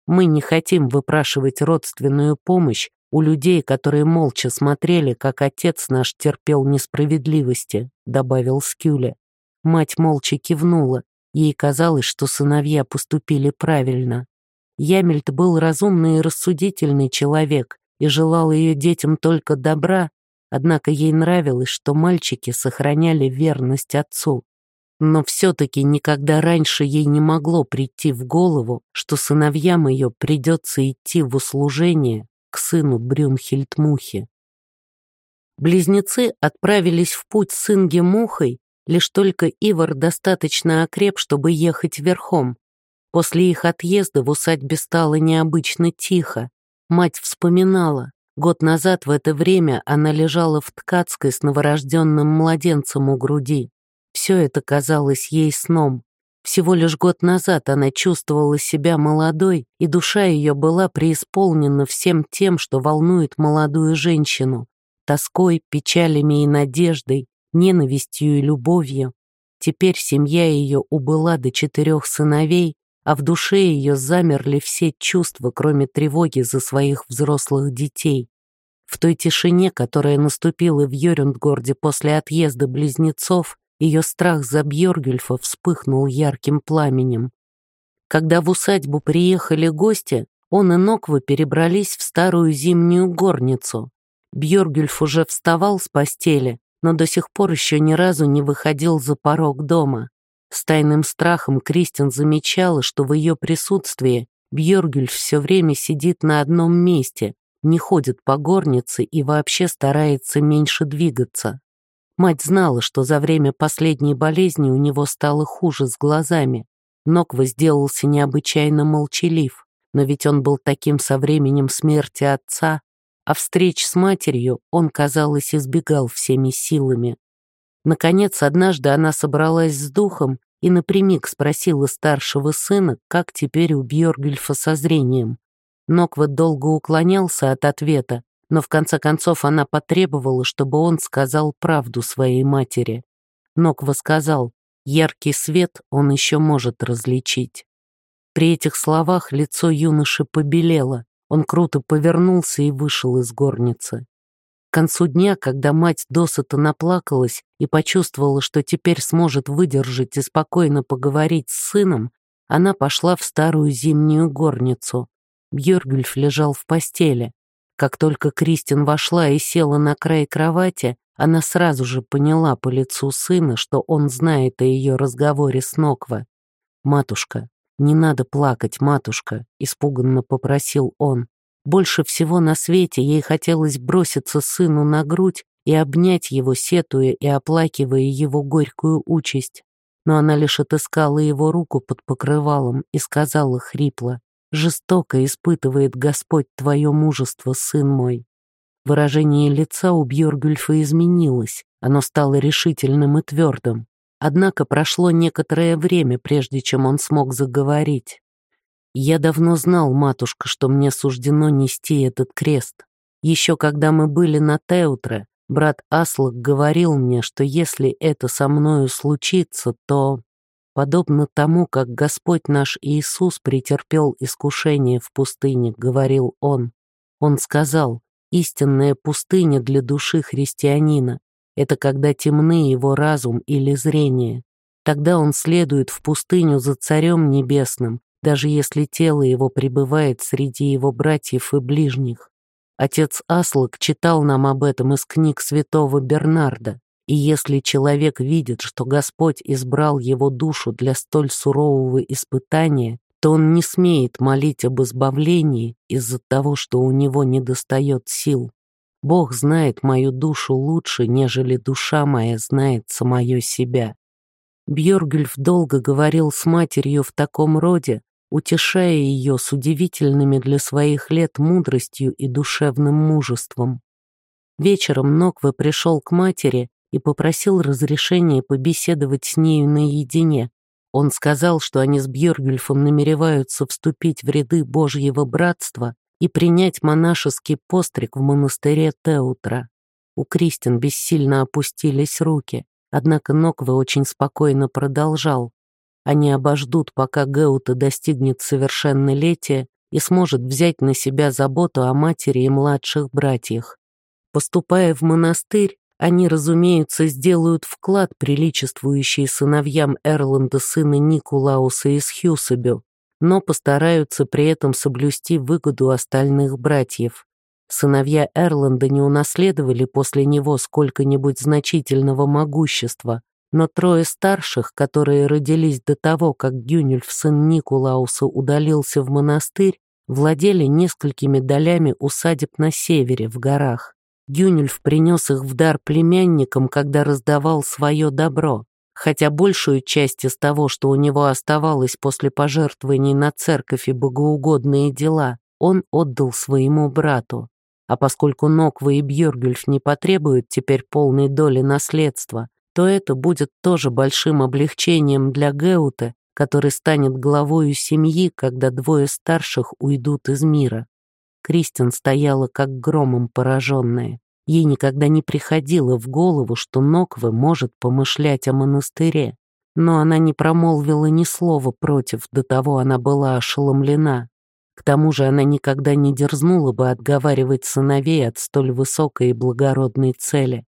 «Мы не хотим выпрашивать родственную помощь у людей, которые молча смотрели, как отец наш терпел несправедливости», добавил Скюля. Мать молча кивнула. Ей казалось, что сыновья поступили правильно. Ямельт был разумный и рассудительный человек и желал ее детям только добра, Однако ей нравилось, что мальчики сохраняли верность отцу. Но все-таки никогда раньше ей не могло прийти в голову, что сыновьям ее придется идти в услужение к сыну Брюнхельдмухи. Близнецы отправились в путь с Инге Мухой, лишь только Ивар достаточно окреп, чтобы ехать верхом. После их отъезда в усадьбе стало необычно тихо. Мать вспоминала, Год назад в это время она лежала в ткацкой с новорожденным младенцем у груди. Все это казалось ей сном. Всего лишь год назад она чувствовала себя молодой, и душа ее была преисполнена всем тем, что волнует молодую женщину. Тоской, печалями и надеждой, ненавистью и любовью. Теперь семья ее убыла до четырех сыновей, а в душе ее замерли все чувства, кроме тревоги за своих взрослых детей. В той тишине, которая наступила в Йорюндгорде после отъезда близнецов, ее страх за Бьоргюльфа вспыхнул ярким пламенем. Когда в усадьбу приехали гости, он и Ноква перебрались в старую зимнюю горницу. Бьоргюльф уже вставал с постели, но до сих пор еще ни разу не выходил за порог дома. С тайным страхом Кристин замечала, что в ее присутствии Бьоргюльф все время сидит на одном месте, не ходит по горнице и вообще старается меньше двигаться. Мать знала, что за время последней болезни у него стало хуже с глазами. Ноква сделался необычайно молчалив, но ведь он был таким со временем смерти отца, а встреч с матерью он, казалось, избегал всеми силами. Наконец, однажды она собралась с духом и напрямик спросила старшего сына, как теперь у Бьоргельфа со зрением. Ноква долго уклонялся от ответа, но в конце концов она потребовала, чтобы он сказал правду своей матери. Ноква сказал, яркий свет он еще может различить. При этих словах лицо юноши побелело, он круто повернулся и вышел из горницы. Концу дня, когда мать досыта наплакалась и почувствовала, что теперь сможет выдержать и спокойно поговорить с сыном, она пошла в старую зимнюю горницу. Бьоргюльф лежал в постели. Как только Кристин вошла и села на край кровати, она сразу же поняла по лицу сына, что он знает о ее разговоре с Ноква. «Матушка, «Не надо плакать, матушка», — испуганно попросил он. Больше всего на свете ей хотелось броситься сыну на грудь и обнять его, сетуя и оплакивая его горькую участь. Но она лишь отыскала его руку под покрывалом и сказала хрипло, «Жестоко испытывает Господь твое мужество, сын мой». Выражение лица у Бьоргюльфа изменилось, оно стало решительным и твердым. Однако прошло некоторое время, прежде чем он смог заговорить. «Я давно знал, матушка, что мне суждено нести этот крест. Еще когда мы были на Теутре, брат Аслак говорил мне, что если это со мною случится, то, подобно тому, как Господь наш Иисус претерпел искушение в пустыне, говорил он, он сказал, истинная пустыня для души христианина, это когда темны его разум или зрение. Тогда он следует в пустыню за Царем Небесным, даже если тело его пребывает среди его братьев и ближних. Отец Аслак читал нам об этом из книг святого Бернарда, и если человек видит, что Господь избрал его душу для столь сурового испытания, то он не смеет молить об избавлении из-за того, что у него недостает сил. Бог знает мою душу лучше, нежели душа моя знает самое себя. Бьоргюльф долго говорил с матерью в таком роде, утешая ее с удивительными для своих лет мудростью и душевным мужеством. Вечером Нокве пришел к матери и попросил разрешения побеседовать с нею наедине. Он сказал, что они с Бьоргюльфом намереваются вступить в ряды Божьего братства и принять монашеский постриг в монастыре Теутра. У Кристин бессильно опустились руки, однако Нокве очень спокойно продолжал. Они обождут, пока Геута достигнет совершеннолетия и сможет взять на себя заботу о матери и младших братьях. Поступая в монастырь, они, разумеется, сделают вклад, приличествующий сыновьям Эрланда сына Никулауса из Хьюсабю, но постараются при этом соблюсти выгоду остальных братьев. Сыновья Эрланда не унаследовали после него сколько-нибудь значительного могущества, но трое старших, которые родились до того, как Гюнюльф, сын Никулауса, удалился в монастырь, владели несколькими долями усадеб на севере, в горах. Гюнюльф принес их в дар племянникам, когда раздавал свое добро хотя большую часть из того, что у него оставалось после пожертвований на церковь и богоугодные дела, он отдал своему брату. А поскольку Ноква и Бьоргюльф не потребуют теперь полной доли наследства, то это будет тоже большим облегчением для Геута, который станет главою семьи, когда двое старших уйдут из мира. Кристин стояла как громом пораженная. Ей никогда не приходило в голову, что Ноква может помышлять о монастыре, но она не промолвила ни слова против, до того она была ошеломлена. К тому же она никогда не дерзнула бы отговаривать сыновей от столь высокой и благородной цели.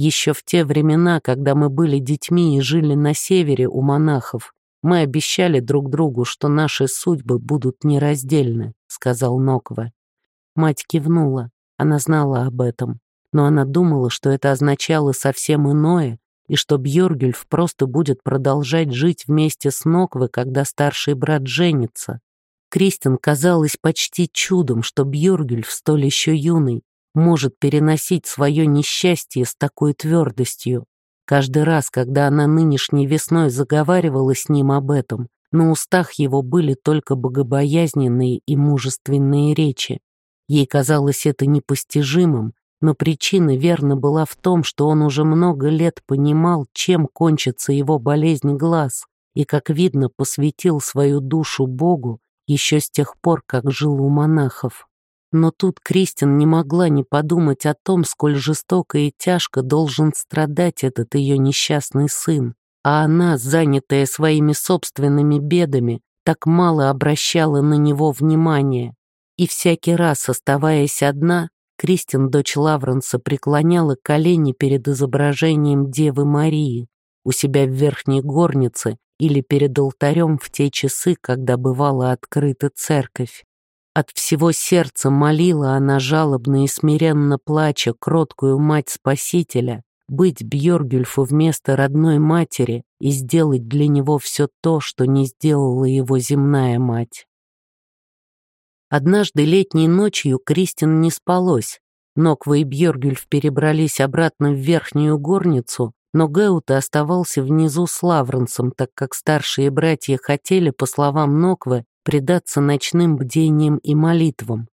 Еще в те времена, когда мы были детьми и жили на севере у монахов, мы обещали друг другу, что наши судьбы будут нераздельны, сказал Ноква. Мать кивнула. Она знала об этом, но она думала, что это означало совсем иное, и что Бьоргюльф просто будет продолжать жить вместе с Ноквы, когда старший брат женится. Кристин казалось почти чудом, что Бьоргюльф, столь еще юный, может переносить свое несчастье с такой твердостью. Каждый раз, когда она нынешней весной заговаривала с ним об этом, на устах его были только богобоязненные и мужественные речи. Ей казалось это непостижимым, но причина верно была в том, что он уже много лет понимал, чем кончится его болезнь глаз, и, как видно, посвятил свою душу Богу еще с тех пор, как жил у монахов. Но тут Кристин не могла не подумать о том, сколь жестоко и тяжко должен страдать этот ее несчастный сын, а она, занятая своими собственными бедами, так мало обращала на него внимания. И всякий раз, оставаясь одна, Кристин, дочь Лавренса, преклоняла колени перед изображением Девы Марии у себя в верхней горнице или перед алтарем в те часы, когда бывала открыта церковь. От всего сердца молила она жалобно и смиренно плача кроткую мать Спасителя, быть Бьоргюльфу вместо родной матери и сделать для него все то, что не сделала его земная мать. Однажды летней ночью Кристин не спалось. Ноква и Бьоргюльф перебрались обратно в верхнюю горницу, но Геута оставался внизу с Лавренсом, так как старшие братья хотели, по словам Ноквы, предаться ночным бдениям и молитвам.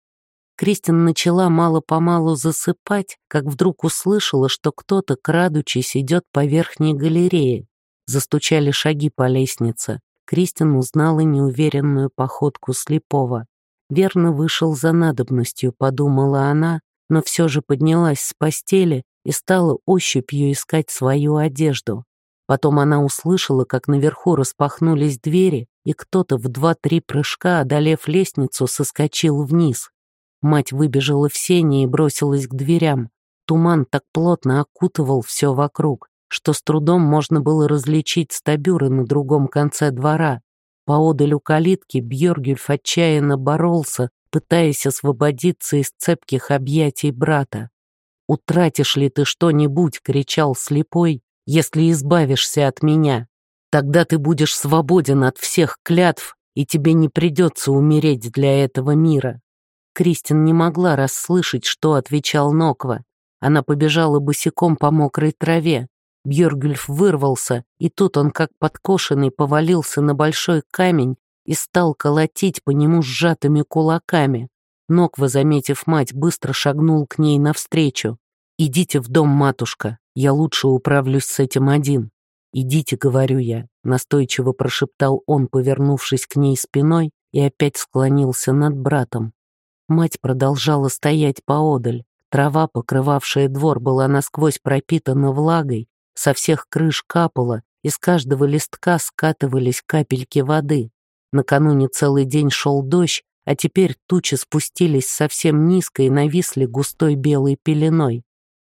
Кристин начала мало-помалу засыпать, как вдруг услышала, что кто-то, крадучись, идет по верхней галерее. Застучали шаги по лестнице. Кристин узнала неуверенную походку слепого. Верно вышел за надобностью, подумала она, но все же поднялась с постели и стала ощупью искать свою одежду. Потом она услышала, как наверху распахнулись двери, и кто-то в два-три прыжка, одолев лестницу, соскочил вниз. Мать выбежала в сени и бросилась к дверям. Туман так плотно окутывал все вокруг, что с трудом можно было различить стабюры на другом конце двора. Поодаль у калитки Бьоргюльф отчаянно боролся, пытаясь освободиться из цепких объятий брата. «Утратишь ли ты что-нибудь?» — кричал слепой, «если избавишься от меня. Тогда ты будешь свободен от всех клятв, и тебе не придется умереть для этого мира». Кристин не могла расслышать, что отвечал Ноква. Она побежала босиком по мокрой траве. Бьоргюльф вырвался, и тут он, как подкошенный, повалился на большой камень и стал колотить по нему сжатыми кулаками. Ноква, заметив мать, быстро шагнул к ней навстречу. «Идите в дом, матушка, я лучше управлюсь с этим один». «Идите», — говорю я, — настойчиво прошептал он, повернувшись к ней спиной, и опять склонился над братом. Мать продолжала стоять поодаль. Трава, покрывавшая двор, была насквозь пропитана влагой, со всех крыш капало, из каждого листка скатывались капельки воды. Накануне целый день шел дождь, а теперь тучи спустились совсем низко и нависли густой белой пеленой.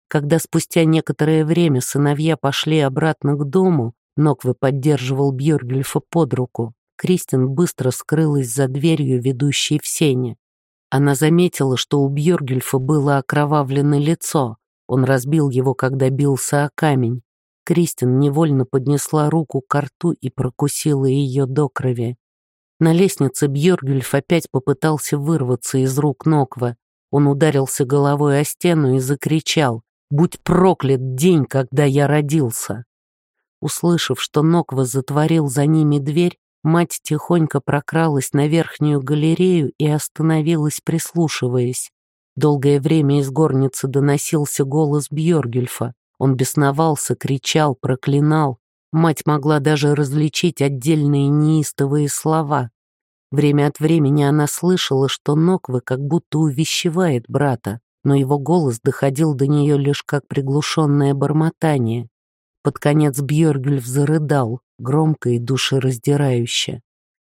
Когда спустя некоторое время сыновья пошли обратно к дому, Ноквы поддерживал Бьоргельфа под руку. Кристин быстро скрылась за дверью, ведущей в сене. Она заметила, что у Бьоргельфа было окровавлено лицо. Он разбил его, когда бился о камень. Кристин невольно поднесла руку к рту и прокусила ее до крови. На лестнице Бьоргюльф опять попытался вырваться из рук Ноква. Он ударился головой о стену и закричал «Будь проклят день, когда я родился!» Услышав, что Ноква затворил за ними дверь, мать тихонько прокралась на верхнюю галерею и остановилась, прислушиваясь. Долгое время из горницы доносился голос Бьоргюльфа. Он бесновался, кричал, проклинал. Мать могла даже различить отдельные неистовые слова. Время от времени она слышала, что Ноквы как будто увещевает брата. но его голос доходил до нее лишь как приглушенное бормотание. Под конец Бьергельф зарыдал, громко и душераздирающе.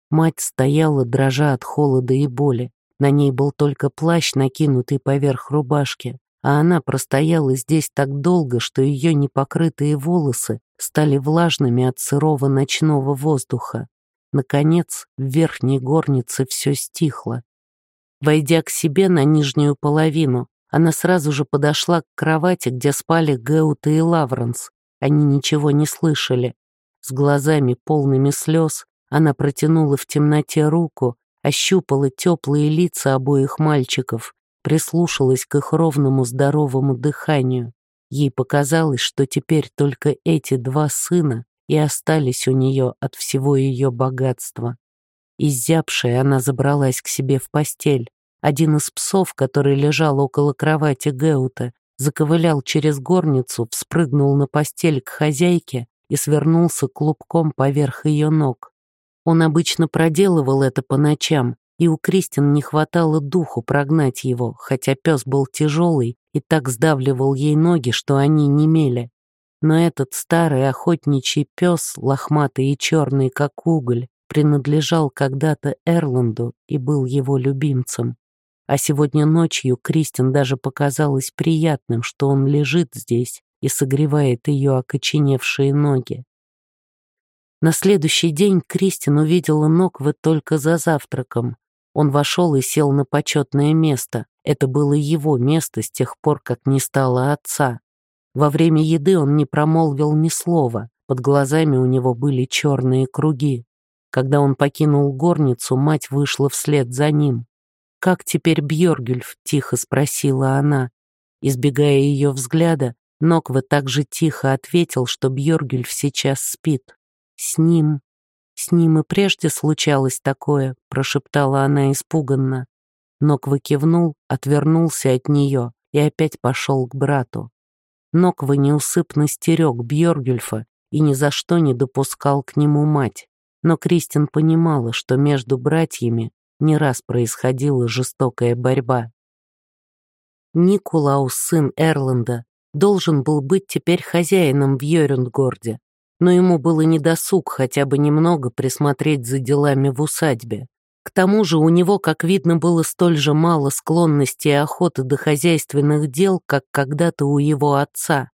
Мать стояла, дрожа от холода и боли. На ней был только плащ, накинутый поверх рубашки, а она простояла здесь так долго, что ее непокрытые волосы стали влажными от сырого ночного воздуха. Наконец, в верхней горнице все стихло. Войдя к себе на нижнюю половину, она сразу же подошла к кровати, где спали Геута и Лавренс. Они ничего не слышали. С глазами полными слез она протянула в темноте руку, ощупала теплые лица обоих мальчиков, прислушалась к их ровному здоровому дыханию. Ей показалось, что теперь только эти два сына и остались у нее от всего ее богатства. Изябшая она забралась к себе в постель. Один из псов, который лежал около кровати Геута, заковылял через горницу, вспрыгнул на постель к хозяйке и свернулся клубком поверх ее ног. Он обычно проделывал это по ночам, и у Кристин не хватало духу прогнать его, хотя пес был тяжелый и так сдавливал ей ноги, что они немели. Но этот старый охотничий пес, лохматый и черный, как уголь, принадлежал когда-то Эрланду и был его любимцем. А сегодня ночью Кристин даже показалось приятным, что он лежит здесь и согревает ее окоченевшие ноги. На следующий день Кристин увидела Ноквы только за завтраком. Он вошел и сел на почетное место. Это было его место с тех пор, как не стало отца. Во время еды он не промолвил ни слова. Под глазами у него были черные круги. Когда он покинул горницу, мать вышла вслед за ним. «Как теперь Бьоргюльф?» — тихо спросила она. Избегая ее взгляда, Ноква также тихо ответил, что Бьоргюльф сейчас спит. «С ним...» «С ним и прежде случалось такое», — прошептала она испуганно. Ноква кивнул, отвернулся от нее и опять пошел к брату. Ноква неусыпно стерег Бьоргюльфа и ни за что не допускал к нему мать. Но Кристин понимала, что между братьями не раз происходила жестокая борьба. Никулаус, сын Эрланда, должен был быть теперь хозяином в Йорюндгорде, но ему было недосуг хотя бы немного присмотреть за делами в усадьбе. К тому же у него, как видно, было столь же мало склонности и охоты до хозяйственных дел, как когда-то у его отца.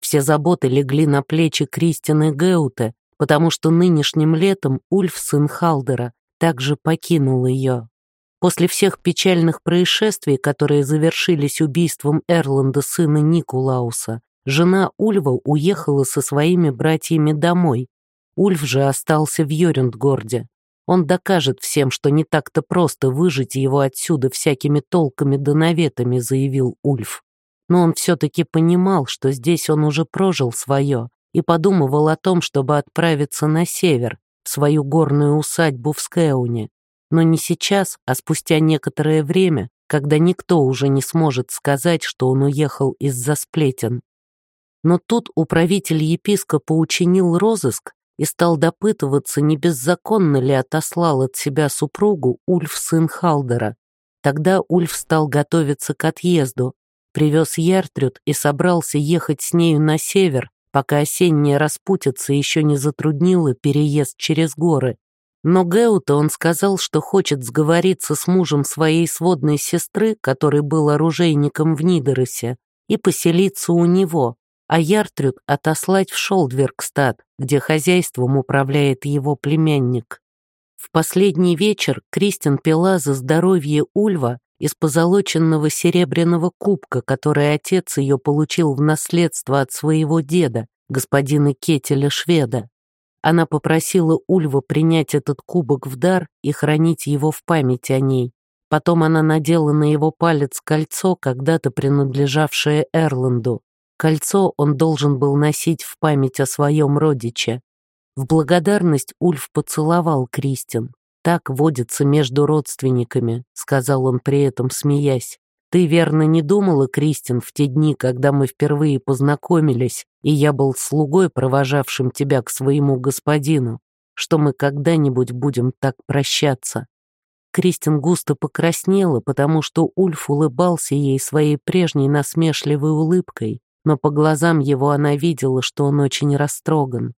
Все заботы легли на плечи Кристины Геуте, потому что нынешним летом Ульф, сын Халдера, также покинул ее. После всех печальных происшествий, которые завершились убийством Эрланда сына Никулауса, жена Ульва уехала со своими братьями домой. Ульф же остался в Йорюндгорде. Он докажет всем, что не так-то просто выжить его отсюда всякими толками да наветами, заявил Ульф. Но он все-таки понимал, что здесь он уже прожил свое и подумывал о том, чтобы отправиться на север, в свою горную усадьбу в Скеуне. Но не сейчас, а спустя некоторое время, когда никто уже не сможет сказать, что он уехал из-за сплетен. Но тут управитель епископа учинил розыск и стал допытываться, не беззаконно ли отослал от себя супругу Ульф сын Халдера. Тогда Ульф стал готовиться к отъезду, привез Яртрюд и собрался ехать с нею на север, пока осенняя распутица еще не затруднила переезд через горы. Но Геута он сказал, что хочет сговориться с мужем своей сводной сестры, который был оружейником в Нидеросе, и поселиться у него, а Яртрюд отослать в Шолдвергстад, где хозяйством управляет его племянник. В последний вечер Кристин пила за здоровье Ульва из позолоченного серебряного кубка, который отец ее получил в наследство от своего деда, господина Кетеля Шведа. Она попросила Ульва принять этот кубок в дар и хранить его в память о ней. Потом она надела на его палец кольцо, когда-то принадлежавшее Эрланду. Кольцо он должен был носить в память о своем родиче. В благодарность Ульф поцеловал Кристин. «Так водится между родственниками», — сказал он при этом, смеясь. «Ты верно не думала, Кристин, в те дни, когда мы впервые познакомились, и я был слугой, провожавшим тебя к своему господину, что мы когда-нибудь будем так прощаться?» Кристин густо покраснела, потому что Ульф улыбался ей своей прежней насмешливой улыбкой, но по глазам его она видела, что он очень растроган.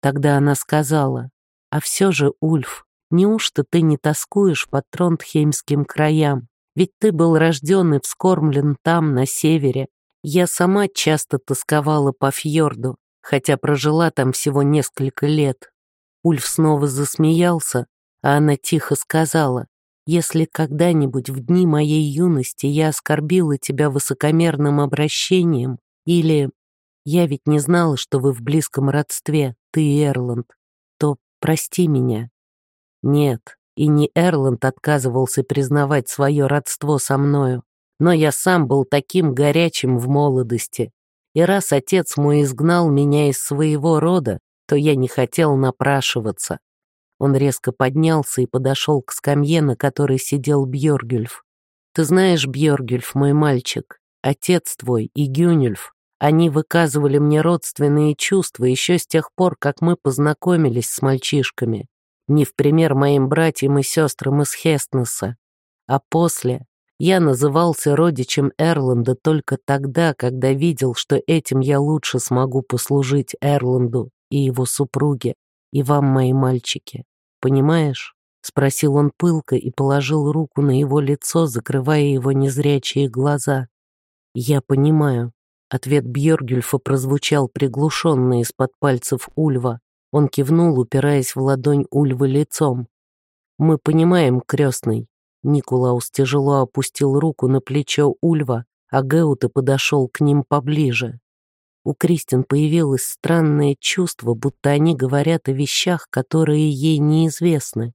Тогда она сказала, «А все же, Ульф, неужто ты не тоскуешь по Тронтхеймским краям? Ведь ты был рожден и вскормлен там, на севере. Я сама часто тосковала по фьорду, хотя прожила там всего несколько лет». Ульф снова засмеялся, а она тихо сказала, «Если когда-нибудь в дни моей юности я оскорбила тебя высокомерным обращением или я ведь не знала, что вы в близком родстве, ты и Эрланд, то прости меня». Нет, и не Эрланд отказывался признавать свое родство со мною, но я сам был таким горячим в молодости, и раз отец мой изгнал меня из своего рода, то я не хотел напрашиваться. Он резко поднялся и подошел к скамье, на которой сидел Бьоргюльф. «Ты знаешь, Бьоргюльф, мой мальчик, отец твой и Гюнюльф, они выказывали мне родственные чувства еще с тех пор, как мы познакомились с мальчишками, не в пример моим братьям и сестрам из Хестнеса. А после я назывался родичем Эрланда только тогда, когда видел, что этим я лучше смогу послужить Эрланду и его супруге, и вам, мои мальчики. Понимаешь?» — спросил он пылко и положил руку на его лицо, закрывая его незрячие глаза. «Я понимаю». Ответ Бьоргюльфа прозвучал приглушенно из-под пальцев Ульва. Он кивнул, упираясь в ладонь Ульвы лицом. «Мы понимаем, крестный». Никулаус тяжело опустил руку на плечо Ульва, а Геуте подошел к ним поближе. У Кристин появилось странное чувство, будто они говорят о вещах, которые ей неизвестны.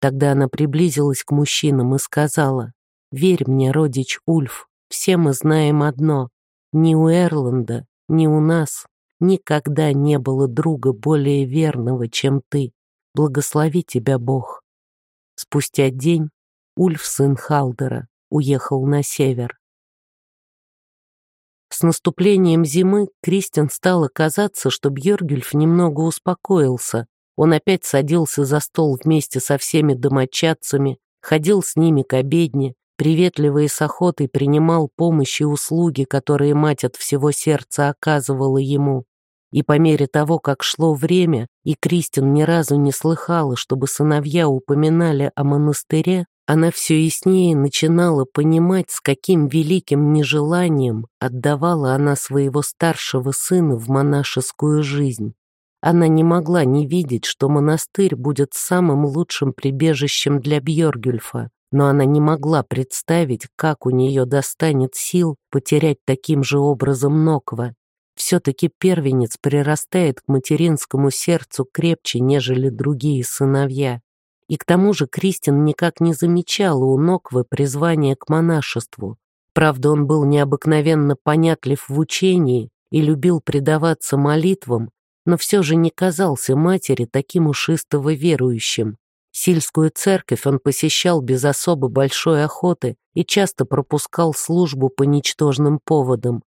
Тогда она приблизилась к мужчинам и сказала, «Верь мне, родич Ульф, все мы знаем одно. Ни у Эрланда, ни у нас никогда не было друга более верного, чем ты. Благослови тебя Бог». Спустя день Ульф, сын Халдера, уехал на север. С наступлением зимы Кристин стало казаться, что Бьергюльф немного успокоился. Он опять садился за стол вместе со всеми домочадцами, ходил с ними к обедне, приветливо и с охотой принимал помощь и услуги, которые мать от всего сердца оказывала ему. И по мере того, как шло время, и Кристин ни разу не слыхала, чтобы сыновья упоминали о монастыре, она все яснее начинала понимать, с каким великим нежеланием отдавала она своего старшего сына в монашескую жизнь. Она не могла не видеть, что монастырь будет самым лучшим прибежищем для Бьоргюльфа, но она не могла представить, как у нее достанет сил потерять таким же образом Ноква. Все-таки первенец прирастает к материнскому сердцу крепче, нежели другие сыновья. И к тому же Кристин никак не замечала у Ноквы призвания к монашеству. Правда, он был необыкновенно понятлив в учении и любил предаваться молитвам, но все же не казался матери таким уж верующим. Сильскую церковь он посещал без особо большой охоты и часто пропускал службу по ничтожным поводам.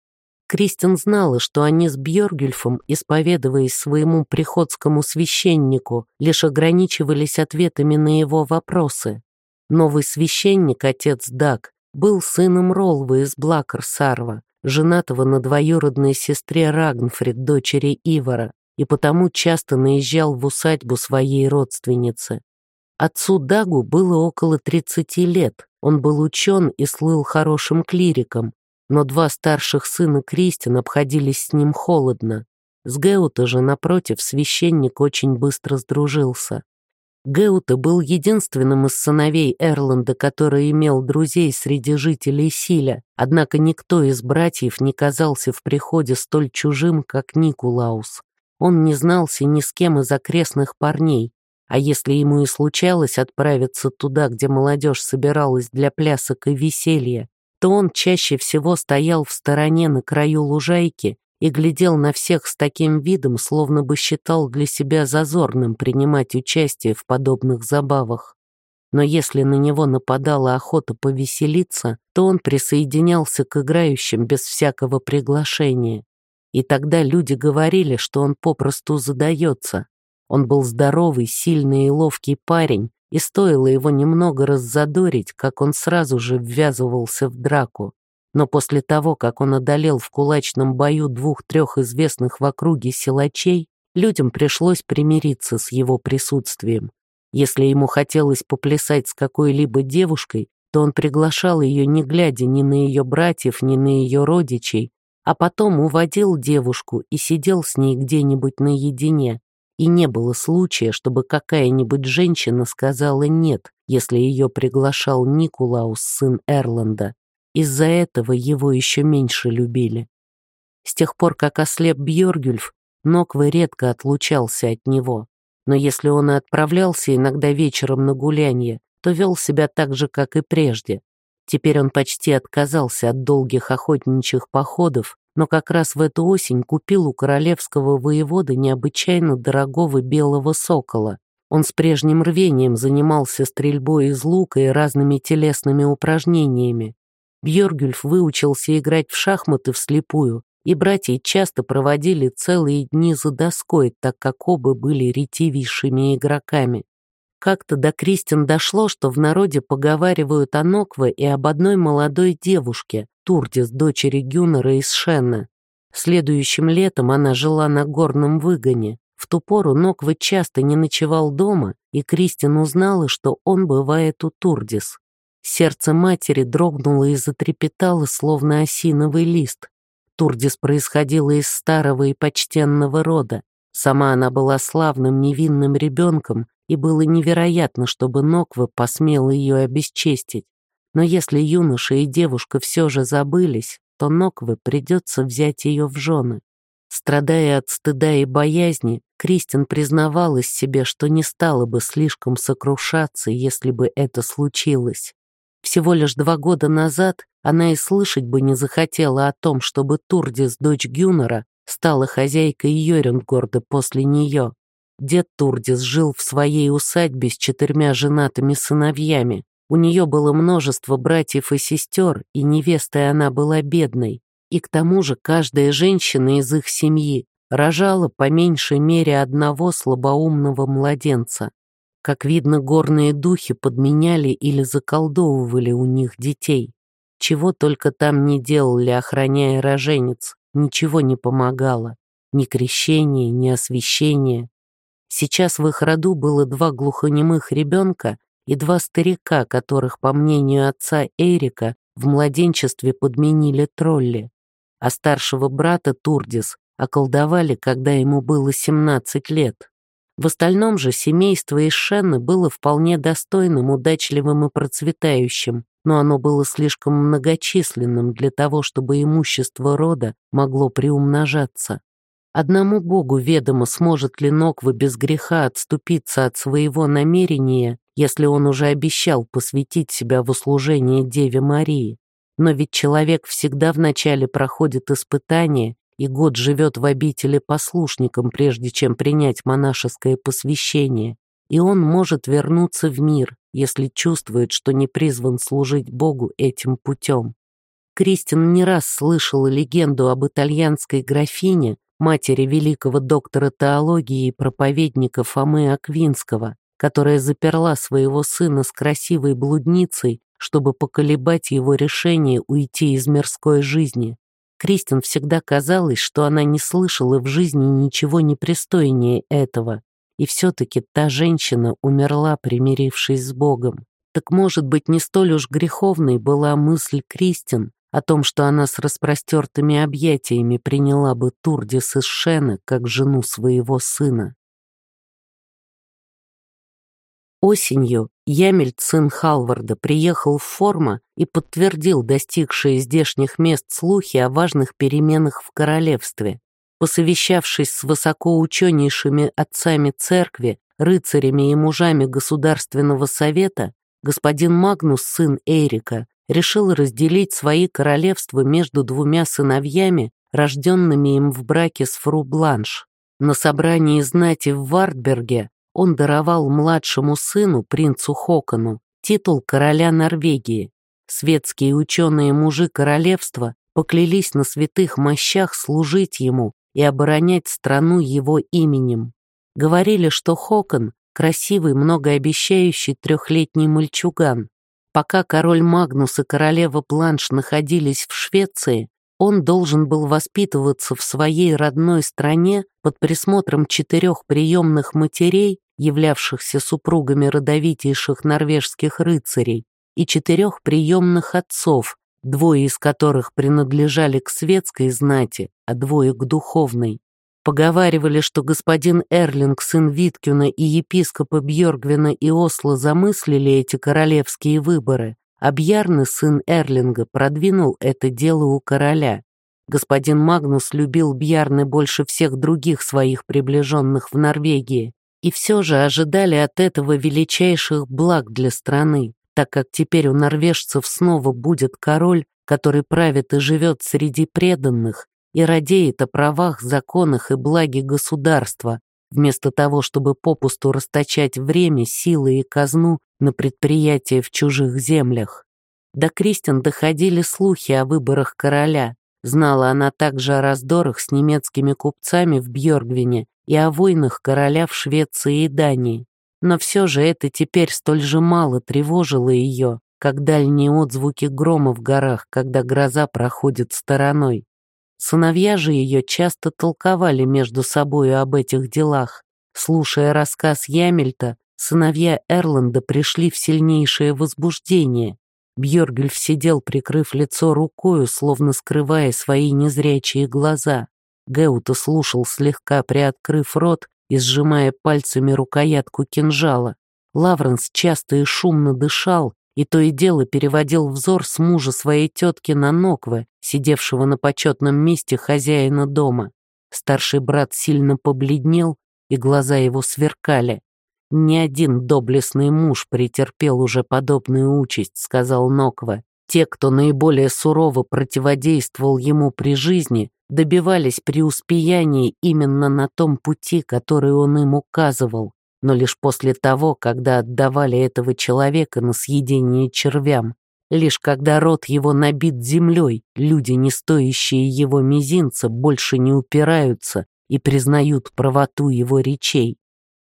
Кристин знала, что они с Бьоргюльфом, исповедуясь своему приходскому священнику, лишь ограничивались ответами на его вопросы. Новый священник, отец Даг, был сыном Ролвы из Блакерсарва, женатого на двоюродной сестре Рагнфрид, дочери Ивара, и потому часто наезжал в усадьбу своей родственницы. Отцу Дагу было около 30 лет, он был учен и слыл хорошим клириком, но два старших сына Кристин обходились с ним холодно. С Геута же, напротив, священник очень быстро сдружился. Геута был единственным из сыновей Эрланда, который имел друзей среди жителей Силя, однако никто из братьев не казался в приходе столь чужим, как Никулаус. Он не знался ни с кем из окрестных парней, а если ему и случалось отправиться туда, где молодежь собиралась для плясок и веселья, то он чаще всего стоял в стороне на краю лужайки и глядел на всех с таким видом, словно бы считал для себя зазорным принимать участие в подобных забавах. Но если на него нападала охота повеселиться, то он присоединялся к играющим без всякого приглашения. И тогда люди говорили, что он попросту задается. Он был здоровый, сильный и ловкий парень, и стоило его немного раззадорить, как он сразу же ввязывался в драку. Но после того, как он одолел в кулачном бою двух-трех известных в округе силачей, людям пришлось примириться с его присутствием. Если ему хотелось поплясать с какой-либо девушкой, то он приглашал ее, не глядя ни на ее братьев, ни на ее родичей, а потом уводил девушку и сидел с ней где-нибудь наедине. И не было случая, чтобы какая-нибудь женщина сказала «нет», если ее приглашал Никулаус, сын Эрланда. Из-за этого его еще меньше любили. С тех пор, как ослеп Бьоргюльф, Ноквы редко отлучался от него. Но если он и отправлялся иногда вечером на гулянье, то вел себя так же, как и прежде. Теперь он почти отказался от долгих охотничьих походов, но как раз в эту осень купил у королевского воевода необычайно дорогого белого сокола. Он с прежним рвением занимался стрельбой из лука и разными телесными упражнениями. Бьоргюльф выучился играть в шахматы вслепую, и братья часто проводили целые дни за доской, так как оба были ретивейшими игроками. Как-то до Кристин дошло, что в народе поговаривают о Нокве и об одной молодой девушке, Турдис, дочери Гюнера из Шенна. Следующим летом она жила на горном выгоне. В ту пору Нокве часто не ночевал дома, и Кристин узнала, что он бывает у Турдис. Сердце матери дрогнуло и затрепетало, словно осиновый лист. Турдис происходила из старого и почтенного рода. Сама она была славным невинным ребенком, и было невероятно, чтобы Ноква посмел ее обесчестить. Но если юноша и девушка все же забылись, то Нокве придется взять ее в жены. Страдая от стыда и боязни, Кристин признавалась себе, что не стала бы слишком сокрушаться, если бы это случилось. Всего лишь два года назад она и слышать бы не захотела о том, чтобы Турдис, дочь Гюнера, стала хозяйкой Йорюнгорда после нее. Дед Турдис жил в своей усадьбе с четырьмя женатыми сыновьями. У нее было множество братьев и сестер, и невестой она была бедной. И к тому же каждая женщина из их семьи рожала по меньшей мере одного слабоумного младенца. Как видно, горные духи подменяли или заколдовывали у них детей. Чего только там не делали, охраняя роженец, ничего не помогало. Ни крещение, ни освящение. Сейчас в их роду было два глухонемых ребенка и два старика, которых, по мнению отца Эрика, в младенчестве подменили тролли. А старшего брата Турдис околдовали, когда ему было 17 лет. В остальном же семейство из Шенны было вполне достойным, удачливым и процветающим, но оно было слишком многочисленным для того, чтобы имущество рода могло приумножаться. Одному Богу ведомо, сможет ли Ноква без греха отступиться от своего намерения, если он уже обещал посвятить себя в услужение Деве Марии. Но ведь человек всегда вначале проходит испытания, и год живет в обители послушником, прежде чем принять монашеское посвящение, и он может вернуться в мир, если чувствует, что не призван служить Богу этим путем. Кристин не раз слышала легенду об итальянской графине, матери великого доктора теологии и проповедника Фомы Аквинского, которая заперла своего сына с красивой блудницей, чтобы поколебать его решение уйти из мирской жизни. Кристин всегда казалось, что она не слышала в жизни ничего непристойнее этого, и все-таки та женщина умерла, примирившись с Богом. Так, может быть, не столь уж греховной была мысль Кристин о том, что она с распростертыми объятиями приняла бы Турдис из Шена как жену своего сына. Осенью Ямельт, сын Халварда, приехал в Форма и подтвердил достигшие здешних мест слухи о важных переменах в королевстве. Посовещавшись с высокоученейшими отцами церкви, рыцарями и мужами Государственного совета, господин Магнус, сын Эрика, решил разделить свои королевства между двумя сыновьями, рожденными им в браке с Фру Бланш. На собрании знати в Вартберге он даровал младшему сыну, принцу Хокону, титул короля Норвегии. Светские ученые-мужи королевства поклялись на святых мощах служить ему и оборонять страну его именем. Говорили, что Хокон, красивый, многообещающий трехлетний мальчуган. Пока король Магнус и королева Бланш находились в Швеции, он должен был воспитываться в своей родной стране под присмотром четырех приемных матерей, являвшихся супругами родовитейших норвежских рыцарей, и четырех приемных отцов, двое из которых принадлежали к светской знати, а двое к духовной. Поговаривали, что господин Эрлинг, сын Виткюна и епископа Бьоргвина и Осло замыслили эти королевские выборы, а Бьярны, сын Эрлинга, продвинул это дело у короля. Господин Магнус любил Бьярны больше всех других своих приближенных в Норвегии, и все же ожидали от этого величайших благ для страны, так как теперь у норвежцев снова будет король, который правит и живет среди преданных и радеет о правах, законах и благе государства, вместо того, чтобы попусту расточать время, силы и казну на предприятия в чужих землях. До Кристин доходили слухи о выборах короля. Знала она также о раздорах с немецкими купцами в Бьоргвине и о войнах короля в Швеции и Дании. Но все же это теперь столь же мало тревожило ее, как дальние отзвуки грома в горах, когда гроза проходит стороной. Сыновья же ее часто толковали между собою об этих делах. Слушая рассказ Ямельта, сыновья Эрланда пришли в сильнейшее возбуждение. Бьоргельф сидел, прикрыв лицо рукою, словно скрывая свои незрячие глаза. Геута слушал, слегка приоткрыв рот и сжимая пальцами рукоятку кинжала. Лавренс часто и шумно дышал, и то и дело переводил взор с мужа своей тетки на Нокве, сидевшего на почетном месте хозяина дома. Старший брат сильно побледнел, и глаза его сверкали. «Ни один доблестный муж претерпел уже подобную участь», — сказал Ноква. «Те, кто наиболее сурово противодействовал ему при жизни, добивались преуспеяния именно на том пути, который он им указывал, но лишь после того, когда отдавали этого человека на съедение червям. Лишь когда рот его набит землей, люди, не стоящие его мизинца, больше не упираются и признают правоту его речей.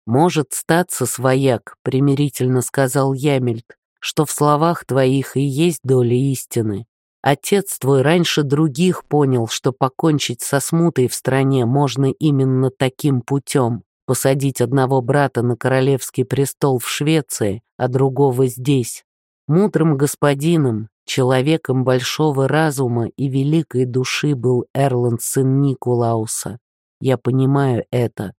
«Может статься, свояк», — примирительно сказал Ямельт, «что в словах твоих и есть доля истины. Отец твой раньше других понял, что покончить со смутой в стране можно именно таким путем, посадить одного брата на королевский престол в Швеции, а другого здесь. Мудрым господином, человеком большого разума и великой души был Эрланд сын Никулауса. Я понимаю это.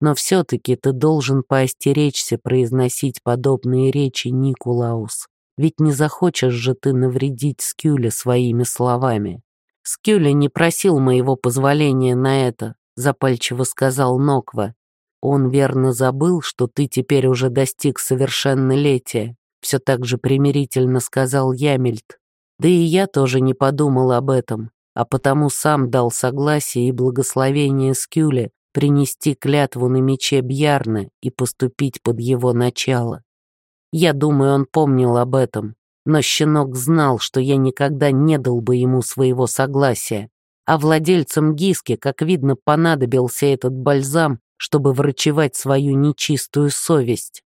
Но все-таки ты должен поостеречься произносить подобные речи, Никулаус. Ведь не захочешь же ты навредить Скюле своими словами. Скюля не просил моего позволения на это, запальчиво сказал Ноква. Он верно забыл, что ты теперь уже достиг совершеннолетия, все так же примирительно сказал Ямельт. Да и я тоже не подумал об этом, а потому сам дал согласие и благословение Скюле принести клятву на мече Бьярны и поступить под его начало. Я думаю, он помнил об этом, но щенок знал, что я никогда не дал бы ему своего согласия, а владельцам Гиски, как видно, понадобился этот бальзам, чтобы врачевать свою нечистую совесть.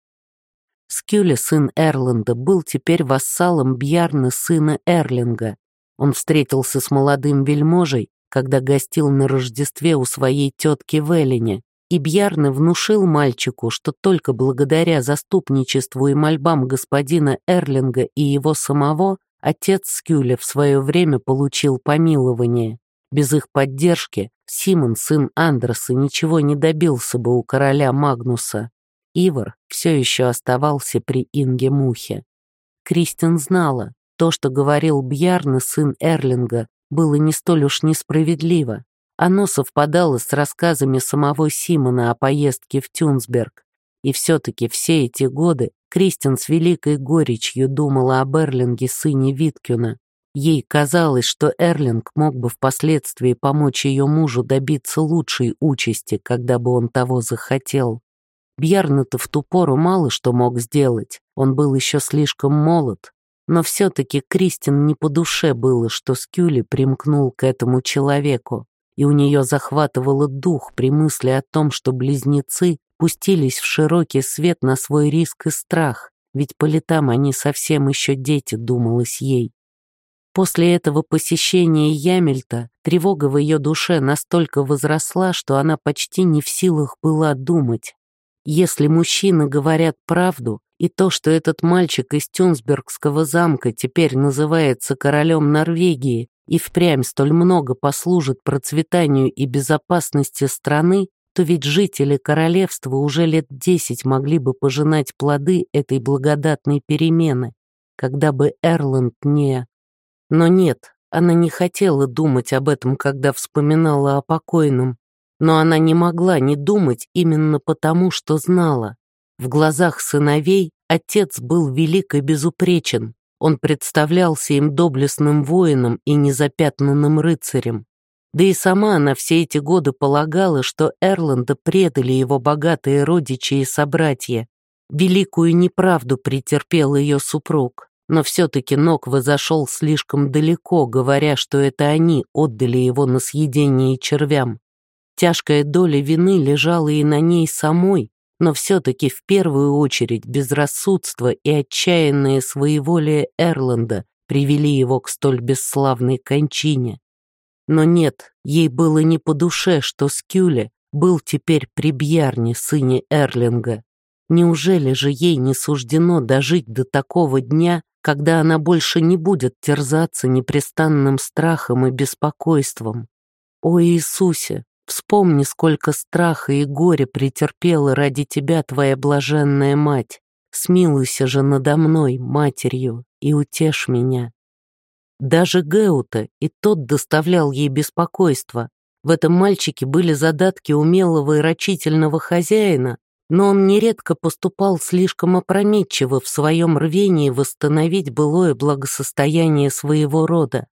Скюле, сын Эрланда, был теперь вассалом Бьярны, сына Эрлинга. Он встретился с молодым вельможей, когда гостил на Рождестве у своей тетки в Эллине, и Бьярны внушил мальчику, что только благодаря заступничеству и мольбам господина Эрлинга и его самого отец Скюля в свое время получил помилование. Без их поддержки Симон, сын Андреса, ничего не добился бы у короля Магнуса. Ивар все еще оставался при Инге Мухе. Кристин знала, то, что говорил Бьярны, сын Эрлинга, было не столь уж несправедливо. Оно совпадало с рассказами самого Симона о поездке в Тюнсберг. И все-таки все эти годы Кристин с великой горечью думала об Эрлинге, сыне Виткюна. Ей казалось, что Эрлинг мог бы впоследствии помочь ее мужу добиться лучшей участи, когда бы он того захотел. Бьярна-то в ту пору мало что мог сделать, он был еще слишком молод, но все-таки Кристин не по душе было, что Скюли примкнул к этому человеку. и у нее захватывало дух при мысли о том, что близнецы пустились в широкий свет на свой риск и страх, ведь по летам они совсем еще дети, думалось ей. После этого посещения Ямельта тревога в ее душе настолько возросла, что она почти не в силах была думать. Если мужчины говорят правду, и то, что этот мальчик из Тюнсбергского замка теперь называется королем Норвегии и впрямь столь много послужит процветанию и безопасности страны, то ведь жители королевства уже лет десять могли бы пожинать плоды этой благодатной перемены, когда бы Эрланд не... Но нет, она не хотела думать об этом, когда вспоминала о покойном, но она не могла не думать именно потому, что знала. В глазах сыновей отец был велик и безупречен, он представлялся им доблестным воином и незапятнанным рыцарем. Да и сама она все эти годы полагала, что Эрланда предали его богатые родичи и собратья. Великую неправду претерпел ее супруг. Но все-таки Ноква зашел слишком далеко, говоря, что это они отдали его на съедение червям. Тяжкая доля вины лежала и на ней самой, но все-таки в первую очередь безрассудство и отчаянное своеволие Эрланда привели его к столь бесславной кончине. Но нет, ей было не по душе, что Скюле был теперь при Бьярне, сыне Эрлинга. Неужели же ей не суждено дожить до такого дня, когда она больше не будет терзаться непрестанным страхом и беспокойством. О Иисусе, вспомни, сколько страха и горя претерпела ради тебя твоя блаженная мать. Смилуйся же надо мной, матерью, и утешь меня. Даже Геута, и тот доставлял ей беспокойство. В этом мальчике были задатки умелого и рачительного хозяина, но он нередко поступал слишком опрометчиво в своем рвении восстановить былое благосостояние своего рода.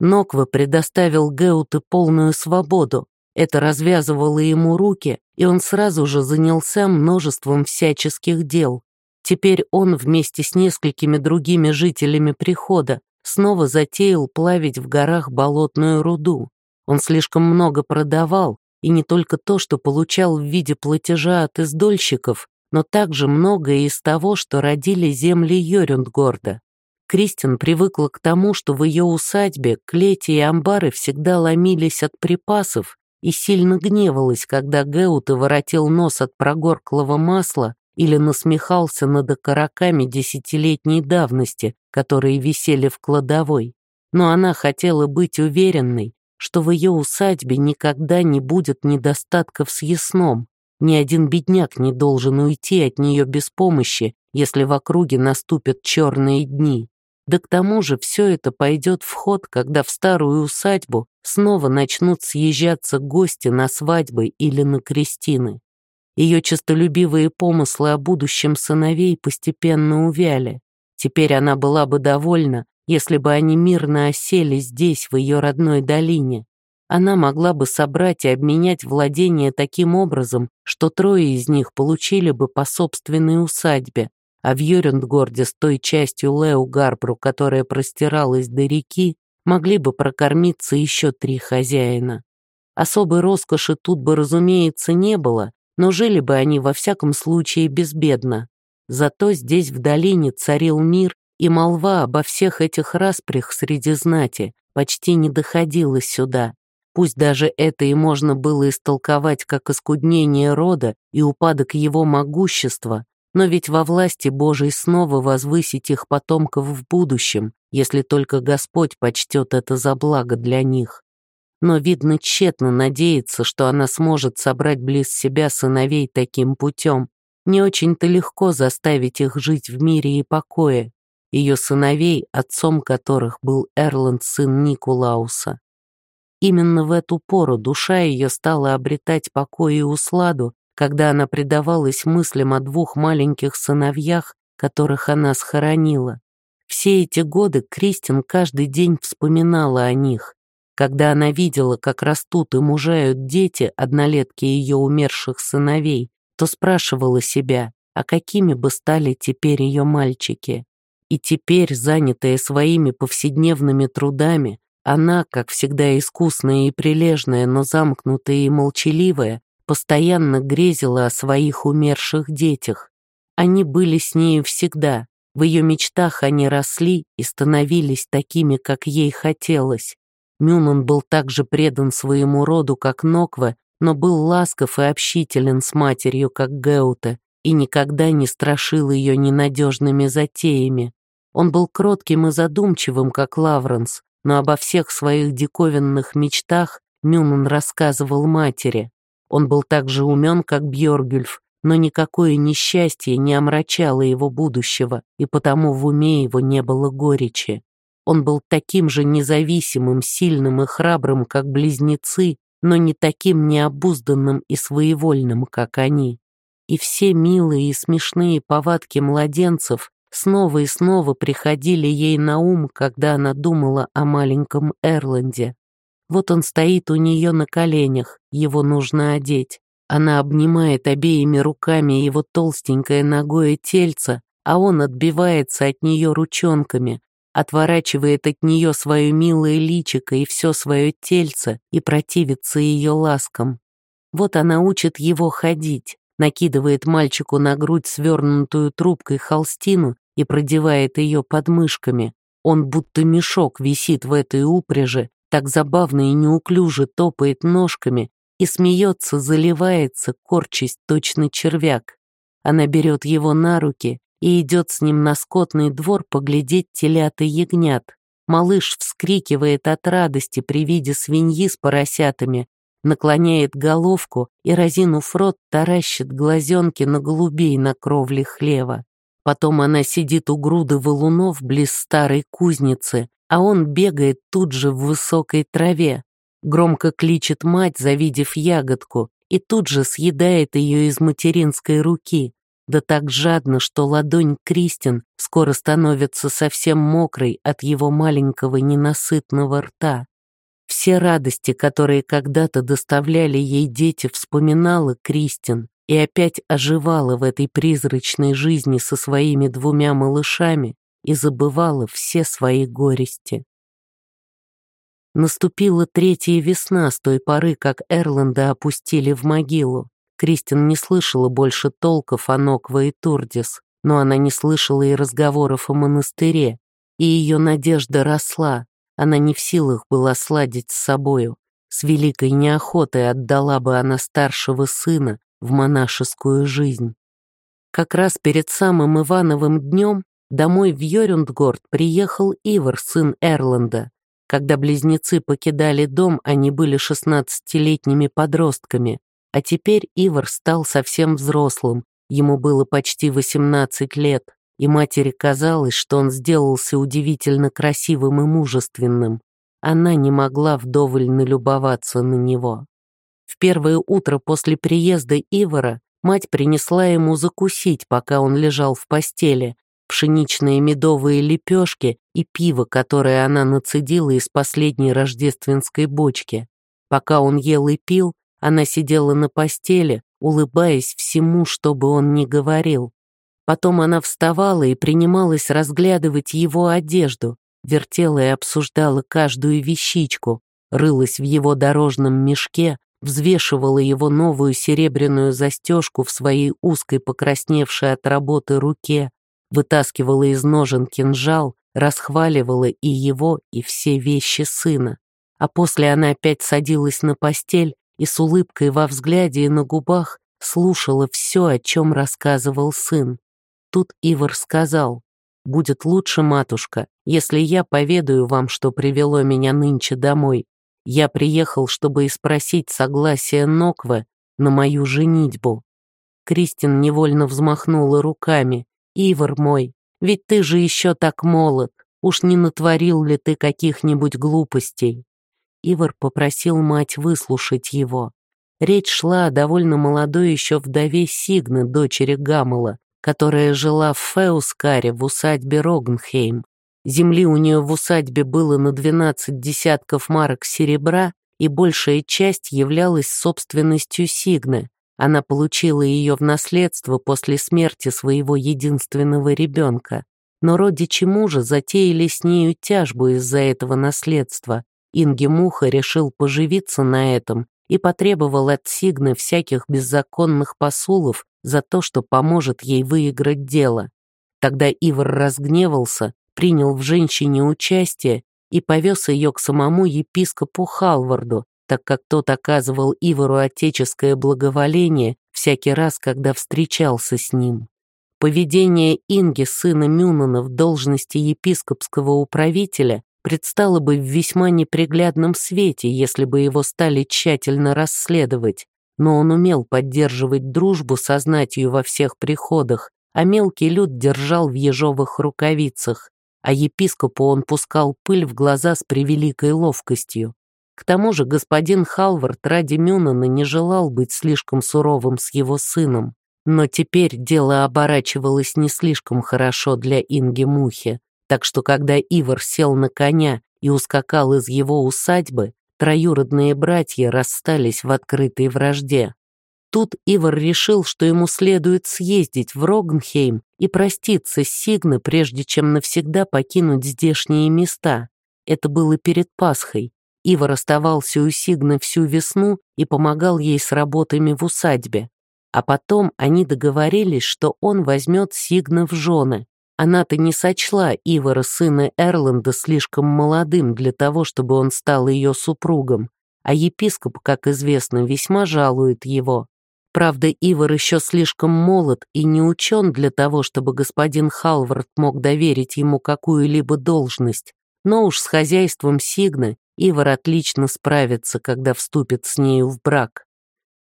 Ноква предоставил Геуте полную свободу, это развязывало ему руки, и он сразу же занялся множеством всяческих дел. Теперь он вместе с несколькими другими жителями прихода снова затеял плавить в горах болотную руду. Он слишком много продавал, и не только то, что получал в виде платежа от издольщиков, но также многое из того, что родили земли Йорюндгорда. Кристин привыкла к тому, что в ее усадьбе клети и амбары всегда ломились от припасов и сильно гневалась, когда Геута воротил нос от прогорклого масла или насмехался над окороками десятилетней давности, которые висели в кладовой. Но она хотела быть уверенной, что в ее усадьбе никогда не будет недостатков с ясном. Ни один бедняк не должен уйти от нее без помощи, если в округе наступят черные дни. Да к тому же все это пойдет в ход, когда в старую усадьбу снова начнут съезжаться гости на свадьбы или на крестины. Ее честолюбивые помыслы о будущем сыновей постепенно увяли. Теперь она была бы довольна, если бы они мирно осели здесь, в ее родной долине. Она могла бы собрать и обменять владения таким образом, что трое из них получили бы по собственной усадьбе, а в Йорюндгорде с той частью Леу-Гарбру, которая простиралась до реки, могли бы прокормиться еще три хозяина. Особой роскоши тут бы, разумеется, не было, но жили бы они во всяком случае безбедно. Зато здесь в долине царил мир и молва обо всех этих распрях среди знати почти не доходила сюда. Пусть даже это и можно было истолковать как искуднение рода и упадок его могущества, но ведь во власти Божией снова возвысить их потомков в будущем, если только Господь почтет это за благо для них. Но, видно, тщетно надеяться, что она сможет собрать близ себя сыновей таким путем. Не очень-то легко заставить их жить в мире и покое ее сыновей, отцом которых был Эрланд, сын Никулауса. Именно в эту пору душа ее стала обретать покой и усладу, когда она предавалась мыслям о двух маленьких сыновьях, которых она схоронила. Все эти годы Кристин каждый день вспоминала о них. Когда она видела, как растут и мужают дети, однолетки ее умерших сыновей, то спрашивала себя, а какими бы стали теперь ее мальчики. И теперь, занятая своими повседневными трудами, Она, как всегда искусная и прилежная, но замкнутая и молчаливая, постоянно грезила о своих умерших детях. Они были с нею всегда. В ее мечтах они росли и становились такими, как ей хотелось. Мюнон был так же предан своему роду, как Ноква, но был ласков и общителен с матерью, как Геута, и никогда не страшил ее ненадежными затеями. Он был кротким и задумчивым, как Лавренс, но обо всех своих диковинных мечтах Мюнон рассказывал матери. Он был так же умен, как Бьоргюльф, но никакое несчастье не омрачало его будущего, и потому в уме его не было горечи. Он был таким же независимым, сильным и храбрым, как близнецы, но не таким необузданным и своевольным, как они. И все милые и смешные повадки младенцев снова и снова приходили ей на ум, когда она думала о маленьком Эрланде. Вот он стоит у нее на коленях, его нужно одеть. Она обнимает обеими руками его толстенькое ногое тельце, а он отбивается от нее ручонками, отворачивает от нее свое милое личико и все свое тельце и противится ее ласкам. Вот она учит его ходить, накидывает мальчику на грудь свернутую трубкой холстину и продевает ее под мышками. Он будто мешок висит в этой упряжи, так забавно и неуклюже топает ножками и смеется, заливается, корчась точно червяк. Она берет его на руки и идет с ним на скотный двор поглядеть телят и ягнят. Малыш вскрикивает от радости при виде свиньи с поросятами, наклоняет головку и, разинув рот, таращит глазенки на голубей на кровле хлева. Потом она сидит у груды валунов близ старой кузницы, а он бегает тут же в высокой траве, громко кличет мать, завидев ягодку, и тут же съедает ее из материнской руки, да так жадно, что ладонь Кристин скоро становится совсем мокрой от его маленького ненасытного рта. Все радости, которые когда-то доставляли ей дети, вспоминала Кристин и опять оживала в этой призрачной жизни со своими двумя малышами и забывала все свои горести. Наступила третья весна с той поры, как Эрланда опустили в могилу. Кристин не слышала больше толков о Ноква и Турдис, но она не слышала и разговоров о монастыре, и ее надежда росла, она не в силах была сладить с собою. С великой неохотой отдала бы она старшего сына, в монашескую жизнь. Как раз перед самым Ивановым днем домой в Йорюндгорд приехал Ивар, сын Эрланда. Когда близнецы покидали дом, они были шестнадцатилетними подростками, а теперь Ивар стал совсем взрослым, ему было почти восемнадцать лет, и матери казалось, что он сделался удивительно красивым и мужественным. Она не могла вдоволь налюбоваться на него. В первое утро после приезда Ивара мать принесла ему закусить, пока он лежал в постели, пшеничные медовые лепешки и пиво, которое она нацедила из последней рождественской бочки. Пока он ел и пил, она сидела на постели, улыбаясь всему, что бы он ни говорил. Потом она вставала и принималась разглядывать его одежду, вертела и обсуждала каждую вещичку, рылась в его дорожном мешке, взвешивала его новую серебряную застежку в своей узкой покрасневшей от работы руке, вытаскивала из ножен кинжал, расхваливала и его, и все вещи сына. А после она опять садилась на постель и с улыбкой во взгляде и на губах слушала все, о чем рассказывал сын. Тут Ивар сказал, «Будет лучше, матушка, если я поведаю вам, что привело меня нынче домой, я приехал, чтобы спросить согласие Ноквы на мою женитьбу. Кристин невольно взмахнула руками. «Ивар мой, ведь ты же еще так молод. Уж не натворил ли ты каких-нибудь глупостей?» Ивар попросил мать выслушать его. Речь шла о довольно молодой еще вдове Сигны, дочери Гаммела, которая жила в Феускаре в усадьбе Рогнхейм. Земли у нее в усадьбе было на 12 десятков марок серебра, и большая часть являлась собственностью Сигны. Она получила ее в наследство после смерти своего единственного ребенка. Но родичи мужа затеяли с нею тяжбу из-за этого наследства, Инги Муха решил поживиться на этом и потребовал от Сигны всяких беззаконных посулов за то, что поможет ей выиграть дело. Тогда Ивар разгневался, принял в женщине участие и повез ее к самому епископу Халварду, так как тот оказывал Ивару отеческое благоволение всякий раз, когда встречался с ним. Поведение Инги, сына Мюнана, в должности епископского управителя предстало бы в весьма неприглядном свете, если бы его стали тщательно расследовать, но он умел поддерживать дружбу со знатью во всех приходах, а мелкий люд держал в ежовых рукавицах, а епископу он пускал пыль в глаза с превеликой ловкостью. К тому же господин Халвард ради Мюнана не желал быть слишком суровым с его сыном, но теперь дело оборачивалось не слишком хорошо для Инги Мухи, так что когда Ивар сел на коня и ускакал из его усадьбы, троюродные братья расстались в открытой вражде. Тут Ивар решил, что ему следует съездить в Рогнхейм и проститься с Сигны, прежде чем навсегда покинуть здешние места. Это было перед Пасхой. Ивар оставался у Сигны всю весну и помогал ей с работами в усадьбе. А потом они договорились, что он возьмет Сигна в жены, она-то не сочла Ивара, сына Эрланда, слишком молодым для того, чтобы он стал ее супругом, а епископ, как известно, весьма жалует его. Правда, Ивар еще слишком молод и не учен для того, чтобы господин Халвард мог доверить ему какую-либо должность, но уж с хозяйством Сигна Ивар отлично справится, когда вступит с нею в брак.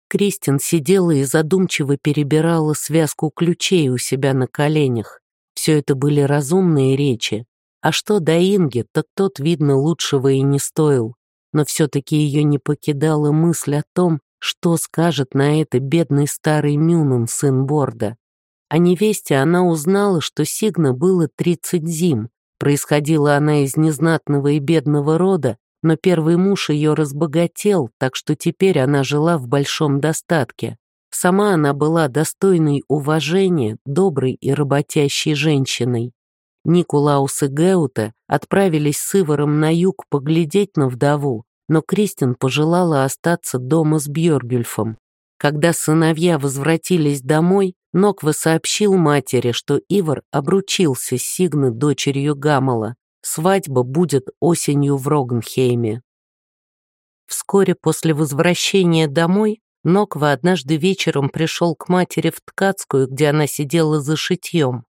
Кристин сидела и задумчиво перебирала связку ключей у себя на коленях. Все это были разумные речи. А что до Инги, так тот, видно, лучшего и не стоил. Но все-таки ее не покидала мысль о том, что скажет на это бедный старый Мюнан, сын Борда. О невесте она узнала, что Сигна было 30 зим. Происходила она из незнатного и бедного рода, но первый муж ее разбогател, так что теперь она жила в большом достатке. Сама она была достойной уважения, доброй и работящей женщиной. Никулаус и Геута отправились с Иваром на юг поглядеть на вдову, но Кристин пожелала остаться дома с Бьоргюльфом. Когда сыновья возвратились домой, Ноква сообщил матери, что Ивар обручился с Сигны дочерью Гамала. Свадьба будет осенью в Рогнхейме. Вскоре после возвращения домой Ноква однажды вечером пришел к матери в ткацкую, где она сидела за шитьем.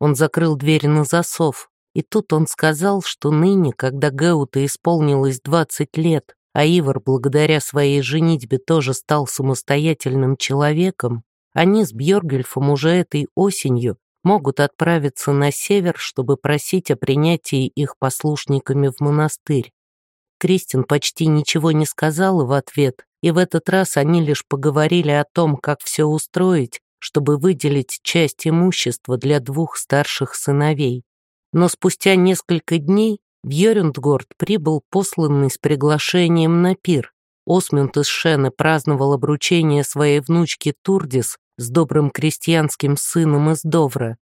Он закрыл дверь на засов, и тут он сказал, что ныне, когда Геута исполнилось 20 лет, а Ивар благодаря своей женитьбе тоже стал самостоятельным человеком, они с Бьоргельфом уже этой осенью могут отправиться на север, чтобы просить о принятии их послушниками в монастырь. Кристин почти ничего не сказала в ответ, и в этот раз они лишь поговорили о том, как все устроить, чтобы выделить часть имущества для двух старших сыновей. Но спустя несколько дней в Йорюндгорд прибыл посланный с приглашением на пир. Осмюнд из Шены праздновал обручение своей внучки Турдис с добрым крестьянским сыном из Довра.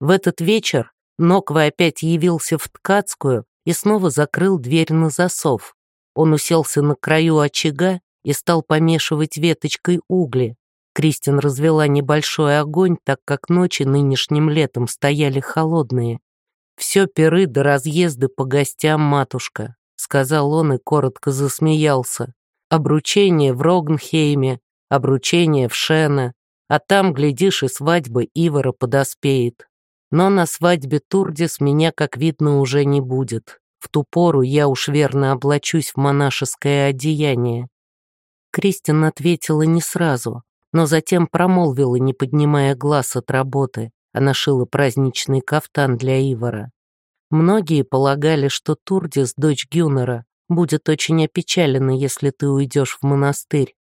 В этот вечер Ноква опять явился в Ткацкую и снова закрыл дверь на засов. Он уселся на краю очага и стал помешивать веточкой угли. Кристин развела небольшой огонь, так как ночи нынешним летом стояли холодные. «Все перы до разъезды по гостям, матушка», — сказал он и коротко засмеялся. «Обручение в Рогнхейме, обручение в Шена, а там, глядишь, и свадьба Ивара подоспеет. Но на свадьбе Турдис меня, как видно, уже не будет. В ту пору я уж верно облачусь в монашеское одеяние. Кристин ответила не сразу, но затем промолвила, не поднимая глаз от работы. Она шила праздничный кафтан для Ивара. Многие полагали, что Турдис, дочь Гюнера, будет очень опечалена, если ты уйдешь в монастырь.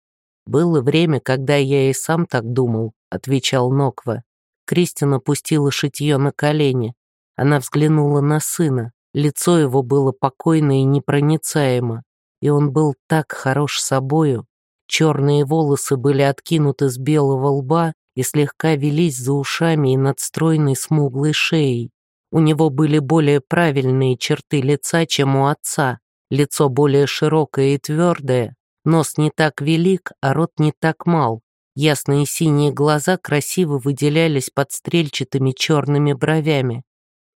«Было время, когда я и сам так думал», — отвечал Ноква. Кристина опустила шитье на колени. Она взглянула на сына. Лицо его было покойно и непроницаемо, и он был так хорош собою. Черные волосы были откинуты с белого лба и слегка велись за ушами и над стройной смуглой шеей. У него были более правильные черты лица, чем у отца, Лицо более широкое и твердое, нос не так велик, а рот не так мал. Ясные синие глаза красиво выделялись под стрельчатыми черными бровями.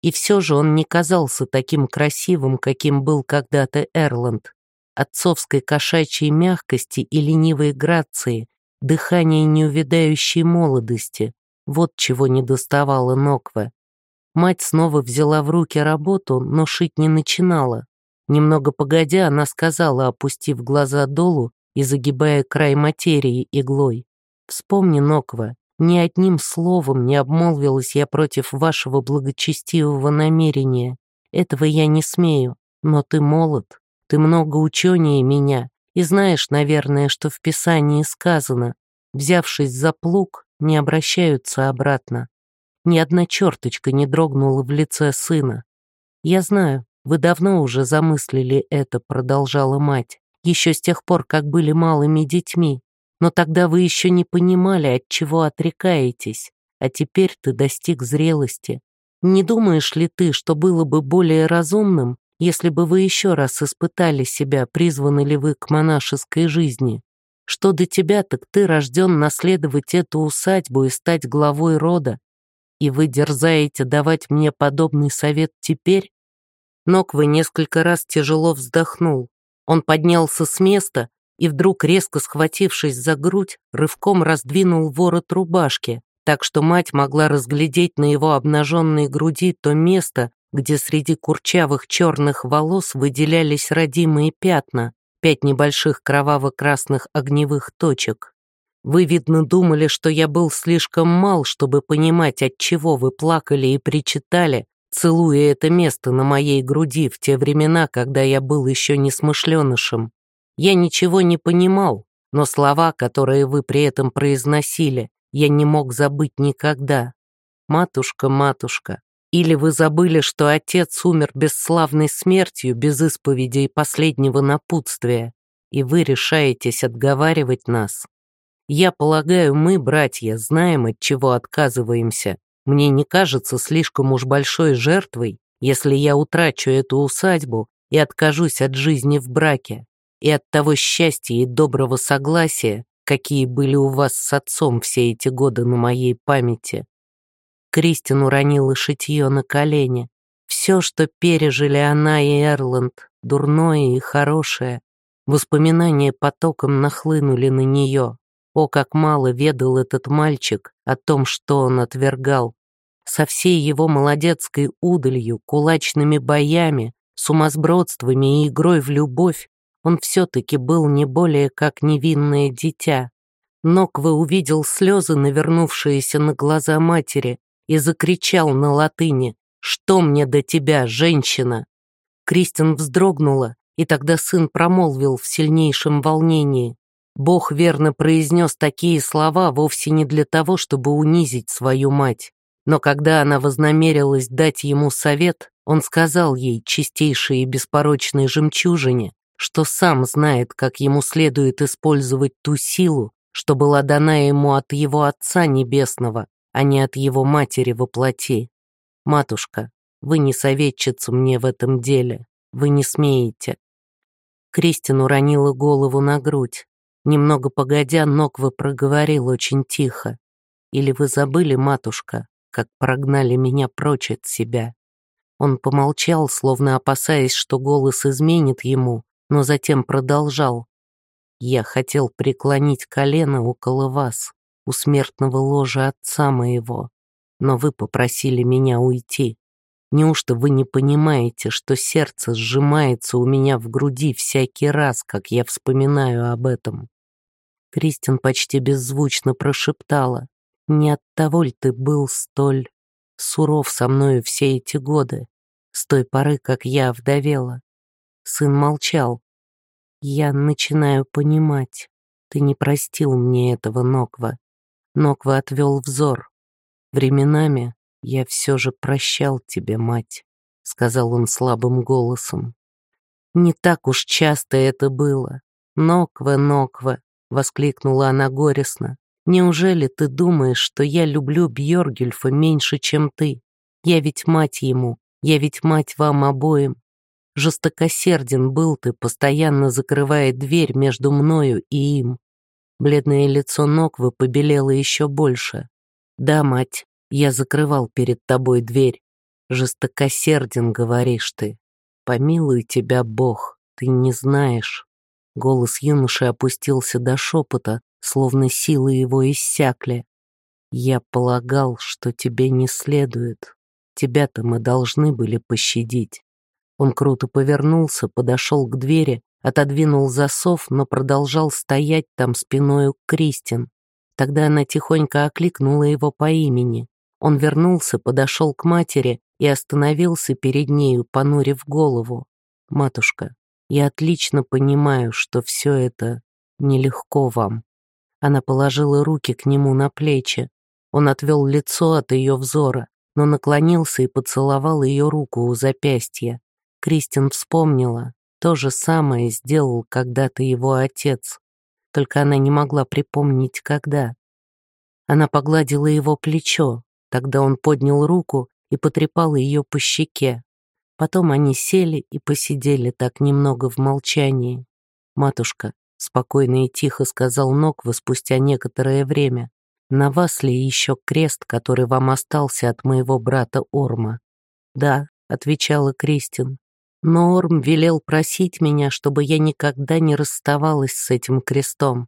И все же он не казался таким красивым, каким был когда-то Эрланд. Отцовской кошачьей мягкости и ленивой грации, дыхание неувядающей молодости — вот чего не доставало Нокве. Мать снова взяла в руки работу, но шить не начинала. Немного погодя, она сказала, опустив глаза долу и загибая край материи иглой. «Вспомни, Ноква, ни одним словом не обмолвилась я против вашего благочестивого намерения. Этого я не смею, но ты молод, ты много ученее меня, и знаешь, наверное, что в Писании сказано, взявшись за плуг, не обращаются обратно. Ни одна черточка не дрогнула в лице сына. Я знаю, вы давно уже замыслили это, продолжала мать, еще с тех пор, как были малыми детьми, но тогда вы еще не понимали, от чего отрекаетесь, а теперь ты достиг зрелости. Не думаешь ли ты, что было бы более разумным, если бы вы еще раз испытали себя, призваны ли вы к монашеской жизни? Что до тебя, так ты рожден наследовать эту усадьбу и стать главой рода. И вы дерзаете давать мне подобный совет теперь? Ноквы несколько раз тяжело вздохнул. Он поднялся с места, и вдруг, резко схватившись за грудь, рывком раздвинул ворот рубашки, так что мать могла разглядеть на его обнаженной груди то место, где среди курчавых черных волос выделялись родимые пятна, пять небольших кроваво-красных огневых точек. Вы, видно, думали, что я был слишком мал, чтобы понимать, от чего вы плакали и причитали, целуя это место на моей груди в те времена, когда я был еще несмышленышем. Я ничего не понимал, но слова, которые вы при этом произносили, я не мог забыть никогда. Матушка, матушка, или вы забыли, что отец умер бесславной смертью, без исповеди и последнего напутствия, и вы решаетесь отговаривать нас? Я полагаю, мы, братья, знаем, от чего отказываемся. Мне не кажется слишком уж большой жертвой, если я утрачу эту усадьбу и откажусь от жизни в браке и от того счастья и доброго согласия, какие были у вас с отцом все эти годы на моей памяти. Кристин уронила шитье на колени. Все, что пережили она и Эрланд, дурное и хорошее, воспоминания потоком нахлынули на нее. О, как мало ведал этот мальчик о том, что он отвергал. Со всей его молодецкой удалью, кулачными боями, сумасбродствами и игрой в любовь он все-таки был не более как невинное дитя. Нокве увидел слезы, навернувшиеся на глаза матери, и закричал на латыни «Что мне до тебя, женщина?» Кристин вздрогнула, и тогда сын промолвил в сильнейшем волнении. Бог верно произнес такие слова вовсе не для того, чтобы унизить свою мать. Но когда она вознамерилась дать ему совет, он сказал ей, чистейшей и беспорочной жемчужине, что сам знает, как ему следует использовать ту силу, что была дана ему от его Отца Небесного, а не от его матери во плоти. Матушка, вы не советчица мне в этом деле, вы не смеете. Кристин уронила голову на грудь. Немного погодя, Ноква проговорил очень тихо. «Или вы забыли, матушка, как прогнали меня прочь от себя?» Он помолчал, словно опасаясь, что голос изменит ему, но затем продолжал. «Я хотел преклонить колено около вас, у смертного ложа отца моего, но вы попросили меня уйти. Неужто вы не понимаете, что сердце сжимается у меня в груди всякий раз, как я вспоминаю об этом?» Кристин почти беззвучно прошептала. «Не от того ли ты был столь суров со мною все эти годы, с той поры, как я вдовела?» Сын молчал, я начинаю понимать. Ты не простил мне этого, Ноква. Ноква отвел взор. Временами я все же прощал тебе, мать, сказал он слабым голосом. Не так уж часто это было. Ноква, Ноква, воскликнула она горестно. Неужели ты думаешь, что я люблю Бьоргюльфа меньше, чем ты? Я ведь мать ему, я ведь мать вам обоим. Жестокосерден был ты, постоянно закрывая дверь между мною и им. Бледное лицо Ноквы побелело еще больше. Да, мать, я закрывал перед тобой дверь. Жестокосерден, говоришь ты. Помилуй тебя, Бог, ты не знаешь. Голос юноши опустился до шепота, словно силы его иссякли. Я полагал, что тебе не следует. Тебя-то мы должны были пощадить. Он круто повернулся, подошел к двери, отодвинул засов, но продолжал стоять там спиною к Кристин. Тогда она тихонько окликнула его по имени. Он вернулся, подошел к матери и остановился перед нею, понурив голову. «Матушка, я отлично понимаю, что все это нелегко вам». Она положила руки к нему на плечи. Он отвел лицо от ее взора, но наклонился и поцеловал ее руку у запястья. Кристин вспомнила, то же самое сделал когда-то его отец, только она не могла припомнить, когда. Она погладила его плечо, тогда он поднял руку и потрепал ее по щеке. Потом они сели и посидели так немного в молчании. «Матушка», — спокойно и тихо сказал Ноква спустя некоторое время, «на вас ли еще крест, который вам остался от моего брата Орма?» «Да», — отвечала Кристин, «но Орм велел просить меня, чтобы я никогда не расставалась с этим крестом.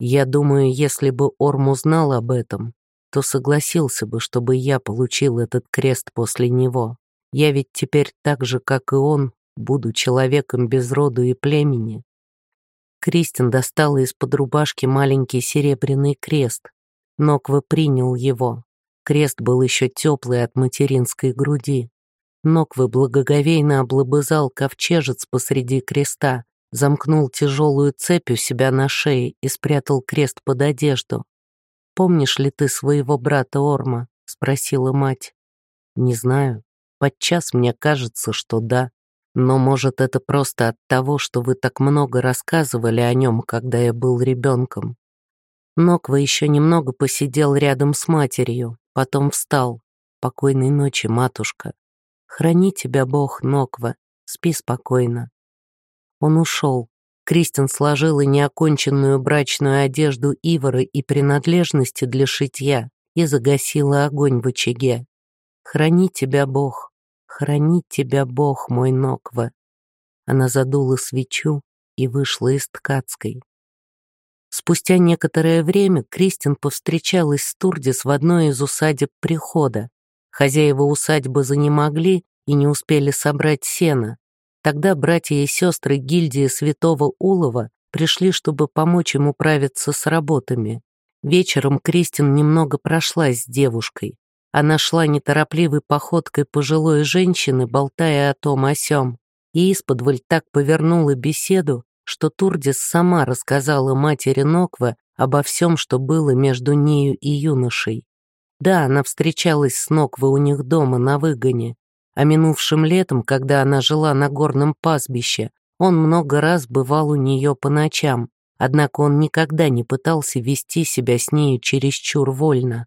Я думаю, если бы Орм узнал об этом, то согласился бы, чтобы я получил этот крест после него». Я ведь теперь так же, как и он, буду человеком без роду и племени. Кристин достала из-под рубашки маленький серебряный крест. Ноква принял его. Крест был еще теплый от материнской груди. Ноквы благоговейно облобызал ковчежец посреди креста, замкнул тяжелую цепь у себя на шее и спрятал крест под одежду. «Помнишь ли ты своего брата Орма?» — спросила мать. «Не знаю», Подчас мне кажется, что да. Но, может, это просто от того, что вы так много рассказывали о нем, когда я был ребенком. Ноква еще немного посидел рядом с матерью, потом встал. «Покойной ночи, матушка. Храни тебя Бог, Ноква. Спи спокойно». Он ушел. Кристин сложила неоконченную брачную одежду Ивара и принадлежности для шитья и загасила огонь в очаге. «Храни тебя Бог». «Хранит тебя Бог, мой Ноква!» Она задула свечу и вышла из ткацкой. Спустя некоторое время Кристин повстречалась с Турдис в одной из усадеб прихода. Хозяева усадьбы занемогли и не успели собрать сено. Тогда братья и сестры гильдии святого Улова пришли, чтобы помочь ему управиться с работами. Вечером Кристин немного прошлась с девушкой. Она шла неторопливой походкой пожилой женщины, болтая о том о сём, и исподволь так повернула беседу, что Турдис сама рассказала матери Нокве обо всем, что было между нею и юношей. Да, она встречалась с Нокве у них дома на выгоне, а минувшим летом, когда она жила на горном пастбище, он много раз бывал у нее по ночам, однако он никогда не пытался вести себя с нею чересчур вольно.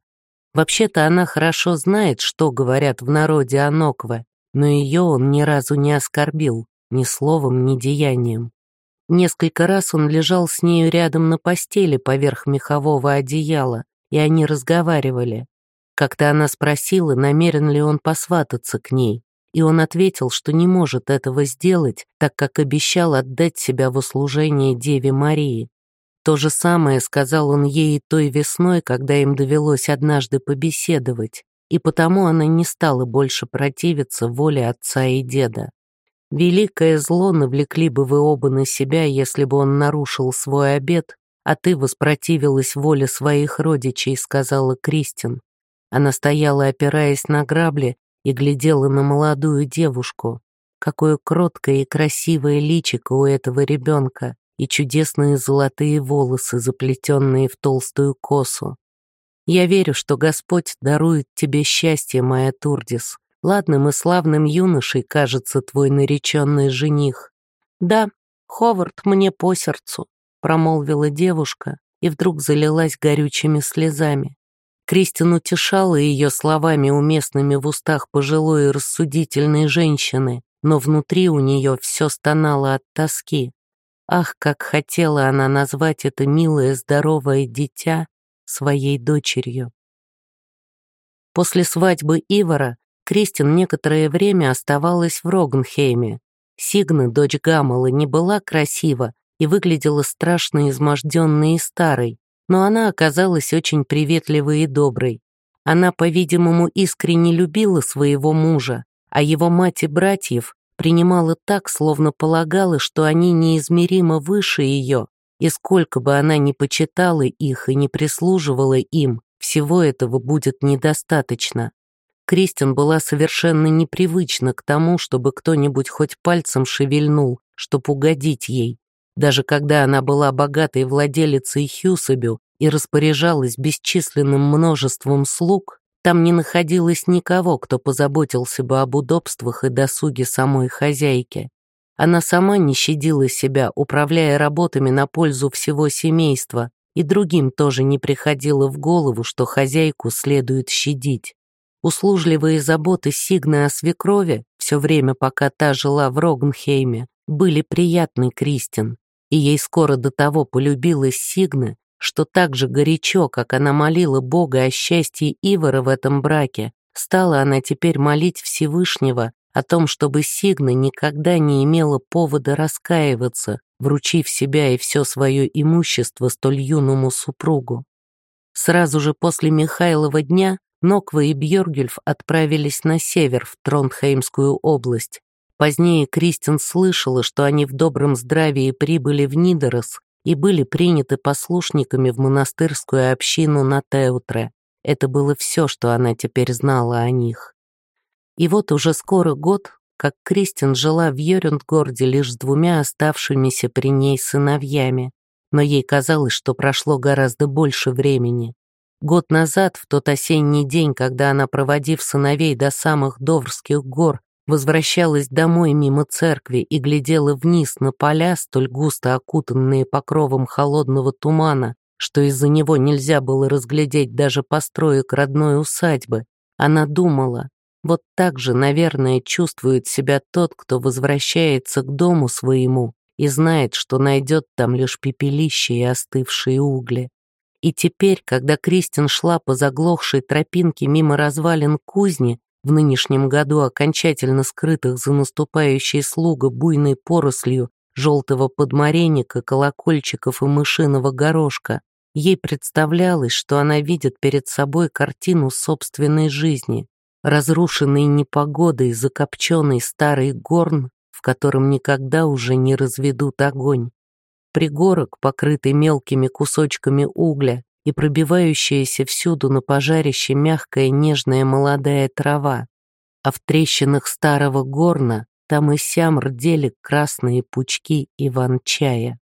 Вообще-то она хорошо знает, что говорят в народе о Нокве, но ее он ни разу не оскорбил, ни словом, ни деянием. Несколько раз он лежал с нею рядом на постели поверх мехового одеяла, и они разговаривали. Как-то она спросила, намерен ли он посвататься к ней, и он ответил, что не может этого сделать, так как обещал отдать себя в услужение Деве Марии. То же самое сказал он ей той весной, когда им довелось однажды побеседовать, и потому она не стала больше противиться воле отца и деда. Великое зло навлекли бы вы оба на себя, если бы он нарушил свой обет, а ты воспротивилась воле своих родичей, сказала Кристин. Она стояла, опираясь на грабли, и глядела на молодую девушку. Какое кроткое и красивое личико у этого ребенка и чудесные золотые волосы, заплетенные в толстую косу. Я верю, что Господь дарует тебе счастье, моя Турдис. Ладным и славным юношей кажется твой нареченный жених. Да, Ховард мне по сердцу, промолвила девушка и вдруг залилась горючими слезами. Кристин утешала ее словами, уместными в устах пожилой и рассудительной женщины, но внутри у нее все стонало от тоски. Ах, как хотела она назвать это милое здоровое дитя своей дочерью. После свадьбы Ивара Кристин некоторое время оставалась в Рогенхейме. Сигна, дочь Гамала, не была красива и выглядела страшно изможденной и старой, но она оказалась очень приветливой и доброй. Она, по-видимому, искренне любила своего мужа, а его мать и братьев принимала так, словно полагала, что они неизмеримо выше ее, и сколько бы она ни почитала их и не прислуживала им, всего этого будет недостаточно. Кристин была совершенно непривычна к тому, чтобы кто-нибудь хоть пальцем шевельнул, чтоб угодить ей. Даже когда она была богатой владелицей Хьюсабю и распоряжалась бесчисленным множеством слуг, там не находилось никого, кто позаботился бы об удобствах и досуге самой хозяйки. Она сама не щадила себя, управляя работами на пользу всего семейства, и другим тоже не приходило в голову, что хозяйку следует щадить. Услужливые заботы Сигны о свекрови, все время пока та жила в Рогнхейме, были приятны Кристин, и ей скоро до того полюбилась Сигна, что так же горячо, как она молила Бога о счастье Ивара в этом браке, стала она теперь молить Всевышнего о том, чтобы Сигна никогда не имела повода раскаиваться, вручив себя и все свое имущество столь юному супругу. Сразу же после Михайлова дня Ноква и Бьоргюльф отправились на север, в Тронхеймскую область. Позднее Кристин слышала, что они в добром здравии прибыли в Нидерос и были приняты послушниками в монастырскую общину на Теутре. Это было все, что она теперь знала о них. И вот уже скоро год, как Кристин жила в Йорюндгорде лишь с двумя оставшимися при ней сыновьями, но ей казалось, что прошло гораздо больше времени. Год назад, в тот осенний день, когда она, проводив сыновей до самых Доврских гор, возвращалась домой мимо церкви и глядела вниз на поля, столь густо окутанные покровом холодного тумана, что из-за него нельзя было разглядеть даже построек родной усадьбы, она думала, вот так же, наверное, чувствует себя тот, кто возвращается к дому своему и знает, что найдет там лишь пепелище и остывшие угли. И теперь, когда Кристин шла по заглохшей тропинке мимо развалин кузни, в нынешнем году окончательно скрытых за наступающей слуга буйной порослью желтого подмаренника, колокольчиков и мышиного горошка, ей представлялось, что она видит перед собой картину собственной жизни, разрушенный непогодой закопченный старый горн, в котором никогда уже не разведут огонь. Пригорок, покрытый мелкими кусочками угля, и пробивающаяся всюду на пожарище мягкая нежная молодая трава, а в трещинах старого горна там и сям рдели красные пучки иван-чая.